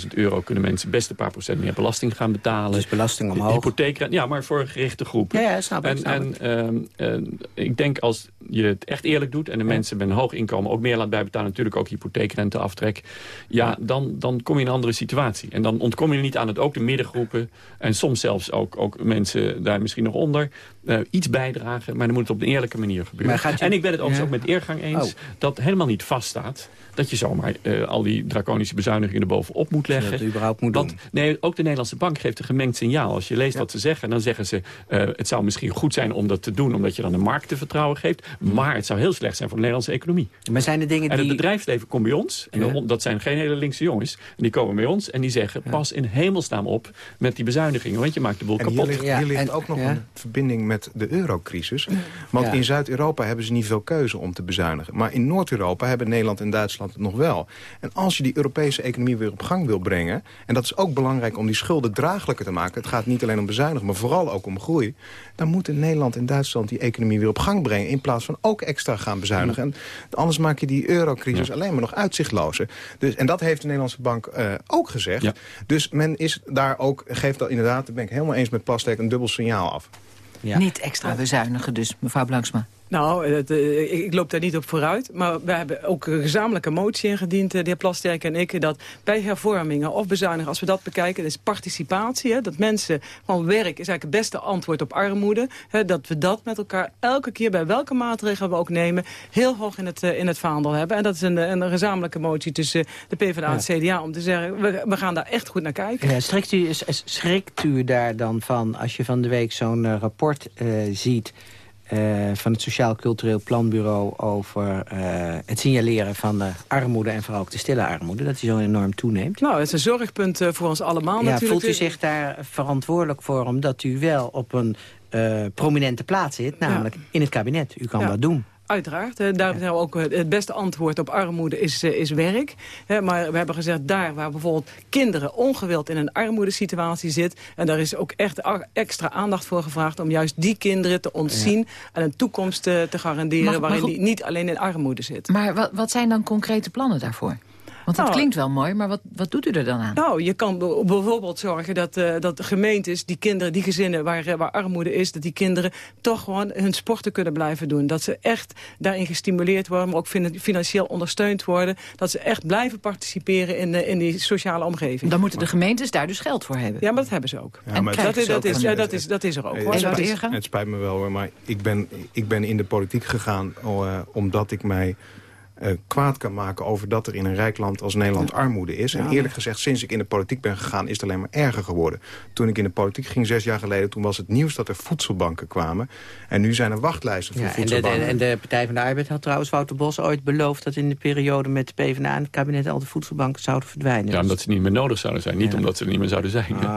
150.000 euro kunnen mensen best een paar procent meer belasting gaan betalen. Dus belasting omhoog. Hypotheek, ja, maar voor gerichte groepen. Ja, ja snap ik. En, snap en ik. um, uh, ik denk als je het echt eerlijk doet... en de ja. mensen met een hoog inkomen ook meer laat bijbetalen... natuurlijk ook hypotheekrenteaftrek... ja, dan, dan kom je in een andere situatie. En dan ontkom je niet aan het ook de middengroepen... en soms zelfs ook, ook mensen daar misschien nog onder... Uh, iets bijdragen, maar dan moet het op een eerlijke manier gebeuren. En ik ben het overigens ook met eergang eens... Oh. dat helemaal niet vaststaat dat je zomaar uh, al die draconische bezuinigingen erbovenop moet leggen. Dat überhaupt moet Want, doen. Nee, ook de Nederlandse bank geeft een gemengd signaal. Als je leest ja. wat ze zeggen, dan zeggen ze... Uh, het zou misschien goed zijn om dat te doen... omdat je dan de markt te vertrouwen geeft. Maar het zou heel slecht zijn voor de Nederlandse economie. Maar zijn er dingen En het die... bedrijfsleven komt bij ons. En Ja. dat zijn geen hele linkse jongens. En die komen bij ons en die zeggen... pas in hemelsnaam op met die bezuinigingen. Want je maakt de boel En hier kapot. ligt, hier ligt ook nog ja. een verbinding met de eurocrisis. Want Ja. in Zuid-Europa hebben ze niet veel keuze om te bezuinigen. Maar in Noord-Europa hebben Nederland en Duitsland het nog wel. En als je die Europese economie weer op gang wil brengen... en dat is ook belangrijk om die schulden draaglijker te maken... het gaat niet alleen om bezuinigen, maar vooral ook om groei... dan moeten Nederland en Duitsland die economie weer op gang brengen... in plaats van ook extra gaan bezuinigen. En anders maak je die eurocrisis alleen maar nog uitzichtlozer. Dus, en dat heeft de Nederlandse bank eh, ook gezegd. Dus men is daar ook, geeft dat inderdaad, daar ben ik helemaal eens met Plastek... een dubbel signaal af. Niet extra bezuinigen dus, mevrouw Blanksma. Nou, het, eh, ik, loop daar niet op vooruit. Maar we hebben ook een gezamenlijke motie ingediend, eh, de heer Plasterk en ik... dat bij hervormingen of bezuinigen, als we dat bekijken... is participatie, hè, dat mensen gewoon werk is eigenlijk het beste antwoord op armoede. Hè, dat we dat met elkaar elke keer, bij welke maatregelen we ook nemen... heel hoog in het, eh, in het vaandel hebben. En dat is een, een gezamenlijke motie tussen de PvdA en het CDA... om te zeggen, we, we gaan daar echt goed naar kijken. Ja, schrikt, u, schrikt u daar dan van als je van de week zo'n eh, rapport eh, ziet... eh, van het Sociaal Cultureel Planbureau over eh, het signaleren van de armoede... en vooral ook de stille armoede, dat die zo enorm toeneemt? Nou, het is een zorgpunt eh, voor ons allemaal Ja, natuurlijk. voelt u zich daar verantwoordelijk voor omdat u wel op een prominente plaats zit... namelijk in het kabinet? U kan Ja. dat doen. Uiteraard. eh, Daar zijn we ook eh, het beste antwoord op armoede is, eh, is werk. Hè, Maar we hebben gezegd, daar waar bijvoorbeeld kinderen ongewild in een armoedesituatie zit... en daar is ook echt extra aandacht voor gevraagd... om juist die kinderen te ontzien en een toekomst eh, te garanderen... Mag- waarin mag- die niet alleen in armoede zitten. Maar wat, wat zijn dan concrete plannen daarvoor? Want het Nou, klinkt wel mooi, maar wat, wat doet u er dan aan? Nou, je kan bijvoorbeeld zorgen dat, eh, dat de gemeentes, die kinderen, die gezinnen waar, eh, waar armoede is, dat die kinderen toch gewoon hun sporten kunnen blijven doen. Dat ze echt daarin gestimuleerd worden, maar ook fin- financieel ondersteund worden. Dat ze echt blijven participeren in, de, in die sociale omgeving. Dan moeten de gemeentes daar dus geld voor hebben. Ja, maar dat hebben ze ook. Ja, maar dat, is, dat, is, ja, dat, is, dat is er ook. hoor. Het, Dat spijt- het spijt me wel hoor, maar ik ben, ik ben in de politiek gegaan eh, omdat ik mij eh, kwaad kan maken over dat er in een rijk land als Nederland armoede is. En eerlijk gezegd, sinds ik in de politiek ben gegaan, is het alleen maar erger geworden. Toen ik in de politiek ging, zes jaar geleden, toen was het nieuws dat er voedselbanken kwamen. En nu zijn er wachtlijsten voor Ja, en, de, voedselbanken. en de Partij van de Arbeid had trouwens Wouter Bos ooit beloofd... dat in de periode met de PvdA en het kabinet al de voedselbanken zouden verdwijnen. Ja, omdat ze niet meer nodig zouden zijn. Niet omdat ze er niet meer zouden zijn.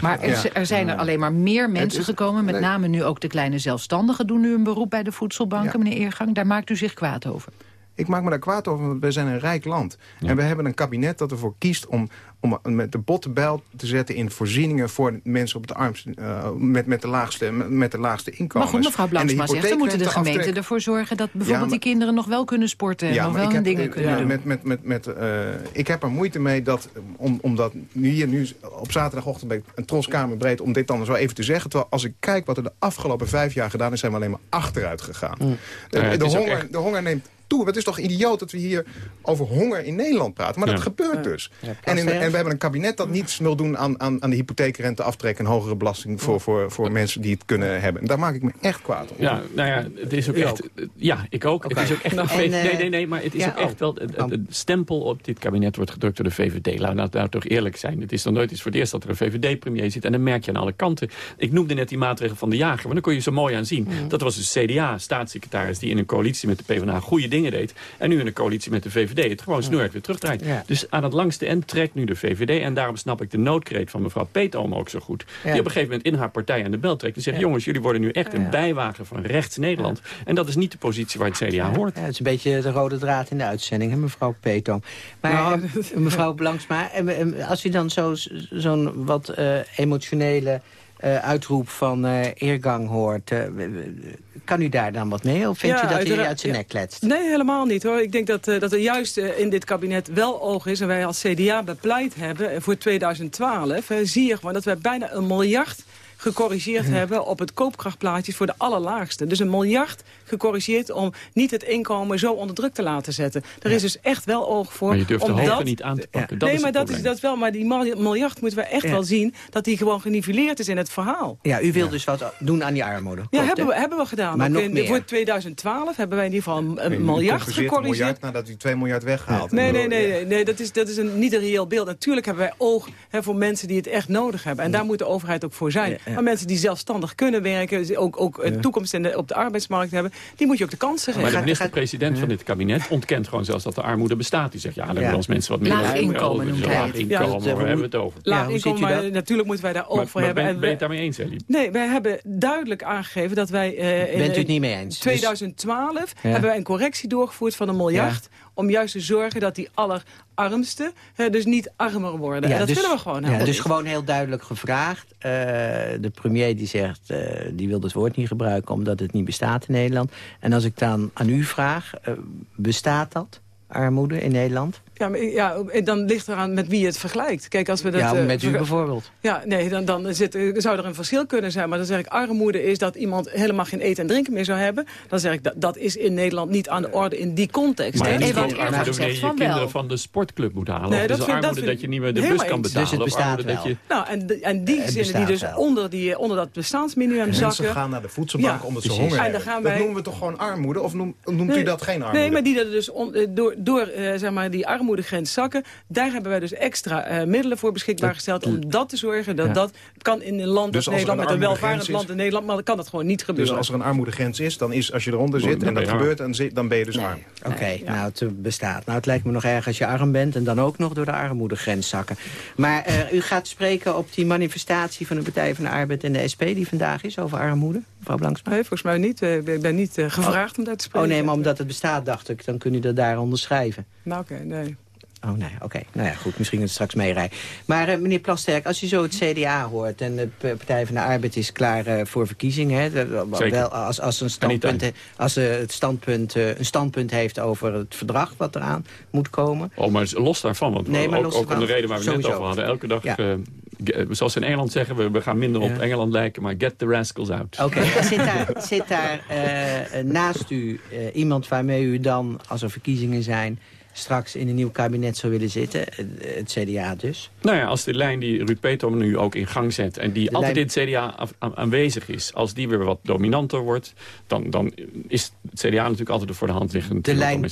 Maar er, er zijn er alleen maar meer mensen gekomen. Met name nu ook de kleine zelfstandigen doen nu een beroep bij de voedselbanken, meneer Eergang. Daar maakt u zich kwaad over. Ik maak me daar kwaad over, want wij zijn een rijk land. En we hebben een kabinet dat ervoor kiest om, om met de botte bijl te zetten... in voorzieningen voor mensen op de armste, eh, met, met, de laagste, met de laagste Maar inkomens. goed, mevrouw Blanksma zegt, dan moeten de gemeenten ervoor zorgen... dat bijvoorbeeld maar- die kinderen nog wel kunnen sporten... en nog maar wel ik hun heb, dingen eh, kunnen ja, doen. Met, met, met, met, eh, ik heb er moeite mee dat, om, omdat nu hier nu op zaterdagochtend ben ik een troskamer breed om dit dan zo even te zeggen. Terwijl als ik kijk wat er de afgelopen vijf jaar gedaan is, zijn we alleen maar achteruit gegaan. De, Ja, het de, honger, echt- de honger neemt toe. Het is toch idioot dat we hier over honger in Nederland praten. Maar Ja. dat gebeurt dus. Ja, en, in, en we hebben een kabinet dat niets wil doen aan, aan, aan de hypotheekrente aftrekken... en hogere belasting voor, voor, voor mensen die het kunnen hebben. En daar maak ik me echt kwaad om. Ja, nou ja, het is ook echt... Ja, ik ook. Het is ook echt... Nou, een en, VVD eh, nee, nee, maar het is ja, ook echt oh. wel... Het, het- het stempel op dit kabinet wordt gedrukt door de VVD. Laten we nou, nou toch eerlijk zijn. Het is nog nooit eens voor het eerst dat er een VVD-premier zit. En dan merk je aan alle kanten. Ik noemde net die maatregel van de jager. Maar dan kon je zo mooi aan zien. Dat was de CDA-staatssecretaris die in een coalitie met de PvdA goede dingen deed. En nu in een coalitie met de VVD het gewoon snoerlijk weer terugdraait. Ja. Dus aan het langste eind trekt nu de VVD. En daarom snap ik de noodkreet van mevrouw Peetoom ook zo goed. Die op een gegeven moment in haar partij aan de bel trekt. En zegt, jongens, jullie worden nu echt een bijwagen van rechts Nederland. En dat is niet de positie waar het CDA hoort. Ja, het is een beetje de rode draad in de uitzending, hè, mevrouw Peetoom. Maar Nou, eh, mevrouw Blanksma, eh, eh, als u dan zo- zo'n wat emotionele uitroep van eh, eergang hoort... eh, kan u daar dan wat mee? Of vindt Ja, u dat hij uit zijn ja. nek kletst? Nee, helemaal niet hoor. Ik denk dat, eh, dat er juist eh, in dit kabinet wel oog is. En wij als CDA bepleit hebben eh, voor 2012. eh, zie je gewoon dat wij bijna een miljard gecorrigeerd Mhm. hebben op het koopkrachtplaatje voor de allerlaagste. Dus een miljard gecorrigeerd om niet het inkomen zo onder druk te laten zetten. Er is dus echt wel oog voor. Maar je durft de hoogte dat- niet aan te pakken. Dat nee, is maar dat is dat wel. Maar die mil- miljard moeten we echt Ja. wel zien dat die gewoon geniveleerd is in het verhaal. Ja, u wilt dus wat doen aan die armoede. Ja, hebben we, hebben we gedaan. Maar nog in- meer. Voor 2012 hebben wij in ieder geval een, een Nee, u miljard compenseert een gecorrigeerd. miljard nadat u 2 miljard weghaalt. Nee, nee, nee, nee, nee dat is, dat is een, niet een reëel beeld. Natuurlijk hebben wij oog hè, voor mensen die het echt nodig hebben. En daar moet de overheid ook voor zijn. Maar mensen die zelfstandig kunnen werken, ook, ook een toekomst in de, op de arbeidsmarkt hebben, die moet je ook de kansen geven. Maar de minister-president van dit kabinet ontkent gewoon zelfs dat de armoede bestaat. Die zegt, ja, dan moeten ons mensen wat meer... Laag inkomen noemt hij Laag inkomen, waar hebben we het over? Laag inkomen, maar natuurlijk moeten wij daar over hebben. Ben, ben je het daarmee eens, Ellie? Nee, wij hebben duidelijk aangegeven dat wij... Uh, Bent u het niet mee eens? 2012 dus- hebben wij een correctie doorgevoerd van een miljard... om juist te zorgen dat die allerarmsten dus niet armer worden. Ja, en dat dus, willen we gewoon. Ja, dus gewoon heel duidelijk gevraagd. Uh, de premier die zegt, uh, die wil het woord niet gebruiken... omdat het niet bestaat in Nederland. En als ik dan aan u vraag, bestaat dat, armoede in Nederland? Ja, maar, ja, dan ligt eraan met wie je het vergelijkt. Kijk, als we dat, ja, met u bijvoorbeeld. Ja, nee, dan, dan zit, zou er een verschil kunnen zijn. Maar dan zeg ik, armoede is dat iemand helemaal geen eten en drinken meer zou hebben. Dan zeg ik, dat, dat is in Nederland niet aan de orde in die context. Maar armoede wanneer je je kinderen van de sportclub moet halen. Nee, of dat is armoede dat, dat, je niet meer de bus kan betalen. Dus het bestaat wel. Dat je... Nou, en, en die gezinnen die dus onder, die, onder dat bestaansminimum zakken... Mensen gaan naar de voedselbank omdat ze honger hebben. Dat noemen we toch gewoon armoede? Of noemt u dat geen armoede? Nee, maar die er dus door, door zeg maar, die armoedegrens zakken... Daar hebben wij dus extra uh, middelen voor beschikbaar gesteld... om dat te zorgen. Dat, ja. dat kan in een land dus als Nederland, met een welvarend land in Nederland... maar dan kan dat gewoon niet gebeuren. Dus als er een armoedegrens is, dan is als je eronder zit... Dan en dat gebeurt, dan, dan ben je dus nee. arm. Oké, okay, ja. nou, het bestaat. Nou, het lijkt me nog erg als je arm bent... en dan ook nog door de armoedegrens zakken. Maar uh, u gaat spreken op die manifestatie van de Partij van de Arbeid en de SP... die vandaag is over armoede, mevrouw Blanksma? Nee, volgens mij niet. Ik ben niet uh, gevraagd oh. om daar te spreken. Oh nee, maar omdat het bestaat, dacht ik. Dan kun je dat daar onderschrijven. Nou, oké, okay, nee. Oh nee, oké. Okay. Nou ja, goed, misschien het straks meerijden. Maar uh, meneer Plasterk, als u zo het CDA hoort... en de Partij van de Arbeid is klaar uh, voor verkiezingen... Hè, wel als, als, een standpunt, als uh, het standpunt, een standpunt heeft over het verdrag wat eraan moet komen... Oh, maar los daarvan, want nee, ook, ook om de reden waar we Sowieso. net over hadden... elke dag... Ja zoals ze in Engeland zeggen, we, we gaan minder op ja. Engeland lijken, maar get the rascals out. Oké, okay. zit daar, zit daar naast u iemand waarmee u dan, als er verkiezingen zijn straks in een nieuw kabinet zou willen zitten. Het CDA dus. Nou ja, als de lijn die Ruud Peter nu ook in gang zet... en die de altijd lijn... in het CDA aanwezig is... als die weer wat dominanter wordt... dan, dan is het CDA natuurlijk altijd voor de hand liggend de lijn,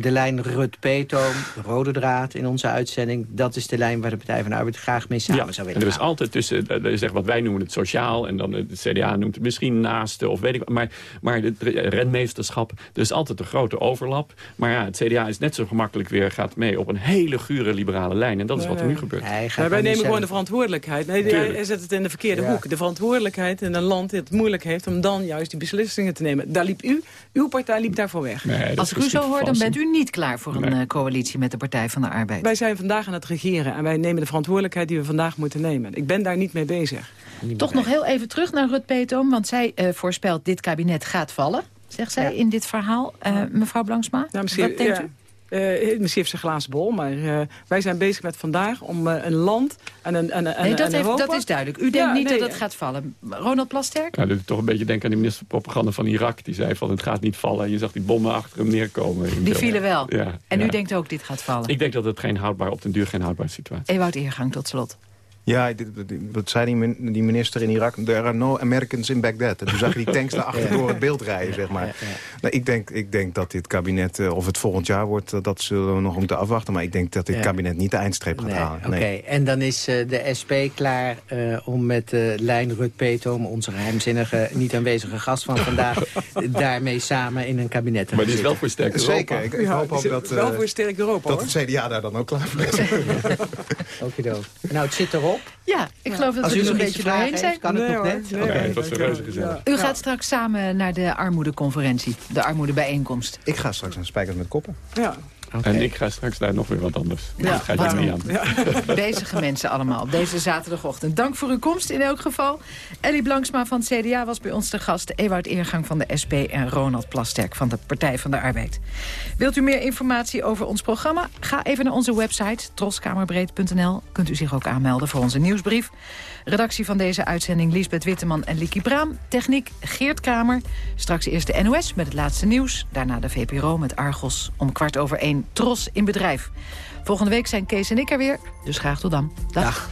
De lijn Ruud Peter, rode draad in onze uitzending... dat is de lijn waar de Partij van de Arbeid graag mee samen ja, zou willen en er is altijd tussen, er is echt wat wij noemen het sociaal... en dan het CDA noemt het misschien naaste of weet ik wat. Maar, maar het renmeesterschap, er is altijd een grote overlap. Maar ja, het CDA is net zo gemakkelijk weer gaat mee op een hele gure liberale lijn. En dat is wat er nu gebeurt. Wij nemen gewoon de verantwoordelijkheid. Nee, hij zet het in de verkeerde ja. hoek. De verantwoordelijkheid in een land dat het moeilijk heeft... om dan juist die beslissingen te nemen. Daar liep u, uw partij liep daarvoor weg. Nee, Als ik u zo hoor, dan bent u niet klaar voor een nee. coalitie met de Partij van de Arbeid. Wij zijn vandaag aan het regeren. En wij nemen de verantwoordelijkheid die we vandaag moeten nemen. Ik ben daar niet mee bezig. Toch nog heel even terug naar Rut Petom. Want zij uh, voorspelt dit kabinet gaat vallen. Zegt zij in dit verhaal. Uh, mevrouw Blanksma, ja, misschien, wat denkt u? Uh, misschien heeft ze een glazen bol, maar uh, wij zijn bezig met vandaag om uh, een land en een, en, en, nee, dat, en heeft, Europa... dat is duidelijk. U denkt ja, niet nee, dat het gaat vallen. Ronald Plasterk? Ja, dat doet toch een beetje denken aan die minister van Propaganda van Irak. Die zei van het gaat niet vallen. En je zag die bommen achter hem neerkomen. Die vielen wel. Ja, en ja. u denkt ook dit gaat vallen? Ik denk dat het geen houdbaar, op den duur geen houdbare situatie is. Ewout Eergang tot slot. Ja, wat zei die minister in Irak? There are no Americans in Baghdad. En toen zag je die tanks daarachter door het beeld rijden, zeg maar. Ja, ja. Nou, ik, denk, ik denk dat dit kabinet, of het volgend jaar wordt... dat zullen we nog moeten afwachten. Maar ik denk dat dit kabinet niet de eindstreep gaat nee, halen. Oké, okay. en dan is uh, de SP klaar uh, om met uh, lijn Rut Petom... onze geheimzinnige, niet aanwezige gast van vandaag... daarmee samen in een kabinet te Maar die is wel voor sterk Europa. Zeker, ik, ik hoop ook dat, wel voor sterk Europa, dat het CDA daar dan ook klaar voor is. Okido. Nou, het zit erop. Ja, ik geloof dat Als we er dus een beetje doorheen zijn. Kan het nog net? Nee, okay. het was reuze gezellig. U gaat straks samen naar de armoedeconferentie, de armoedebijeenkomst. Ik ga straks naar Spijkers met Koppen. Ja. Okay. En ik ga straks daar nog weer wat anders. Ja, dat gaat er niet aan. Ja. Bezige mensen allemaal op deze zaterdagochtend. Dank voor uw komst in elk geval. Ellie Blanksma van het CDA was bij ons te gast. Ewout Eergang van de SP en Ronald Plasterk van de Partij van de Arbeid. Wilt u meer informatie over ons programma? Ga even naar onze website troskamerbreed.nl. Kunt u zich ook aanmelden voor onze nieuwsbrief. Redactie van deze uitzending Liesbeth Witteman en Likie Braam. Techniek Geert Kramer. Straks eerst de NOS met het laatste nieuws. Daarna de VPRO met Argos om kwart over één. Tros in bedrijf. Volgende week zijn Kees en ik er weer, dus graag tot dan. Dag. Dag.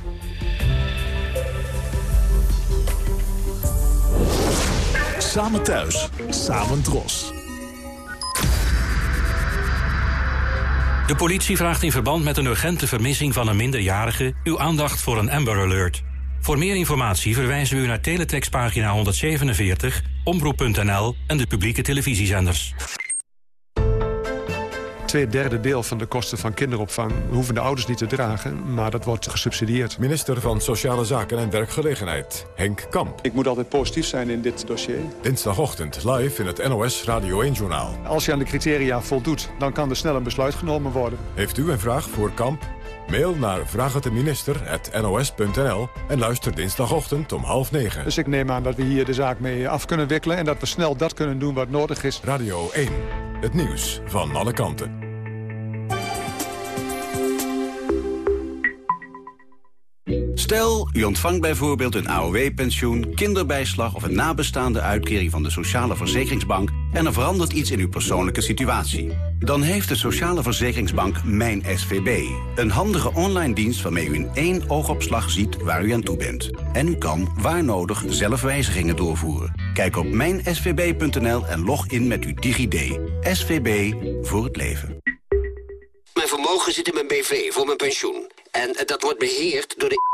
Samen thuis, samen Tros. De politie vraagt in verband met een urgente vermissing van een minderjarige... uw aandacht voor een Amber Alert. Voor meer informatie verwijzen we u naar teletextpagina 147, omroep.nl en de publieke televisiezenders. Twee derde deel van de kosten van kinderopvang hoeven de ouders niet te dragen, maar dat wordt gesubsidieerd. Minister van Sociale Zaken en Werkgelegenheid, Henk Kamp. Ik moet altijd positief zijn in dit dossier. Dinsdagochtend live in het NOS Radio 1-journaal. Als je aan de criteria voldoet, dan kan er snel een besluit genomen worden. Heeft u een vraag voor Kamp? Mail naar vraagteminister.nos.nl en luister dinsdagochtend om half negen. Dus ik neem aan dat we hier de zaak mee af kunnen wikkelen... en dat we snel dat kunnen doen wat nodig is. Radio 1, het nieuws van alle kanten. Stel, u ontvangt bijvoorbeeld een AOW-pensioen, kinderbijslag... of een nabestaande uitkering van de Sociale Verzekeringsbank... en er verandert iets in uw persoonlijke situatie. Dan heeft de Sociale Verzekeringsbank Mijn SVB. Een handige online dienst waarmee u in één oogopslag ziet waar u aan toe bent. En u kan, waar nodig, zelf wijzigingen doorvoeren. Kijk op mijnsvb.nl en log in met uw DigiD. SVB voor het leven. Mijn vermogen zit in mijn BV voor mijn pensioen. En dat wordt beheerd door de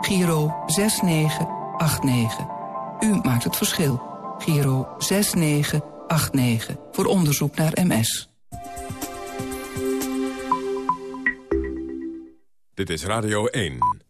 Giro 6989. U maakt het verschil. Giro 6989. Voor onderzoek naar MS. Dit is Radio 1.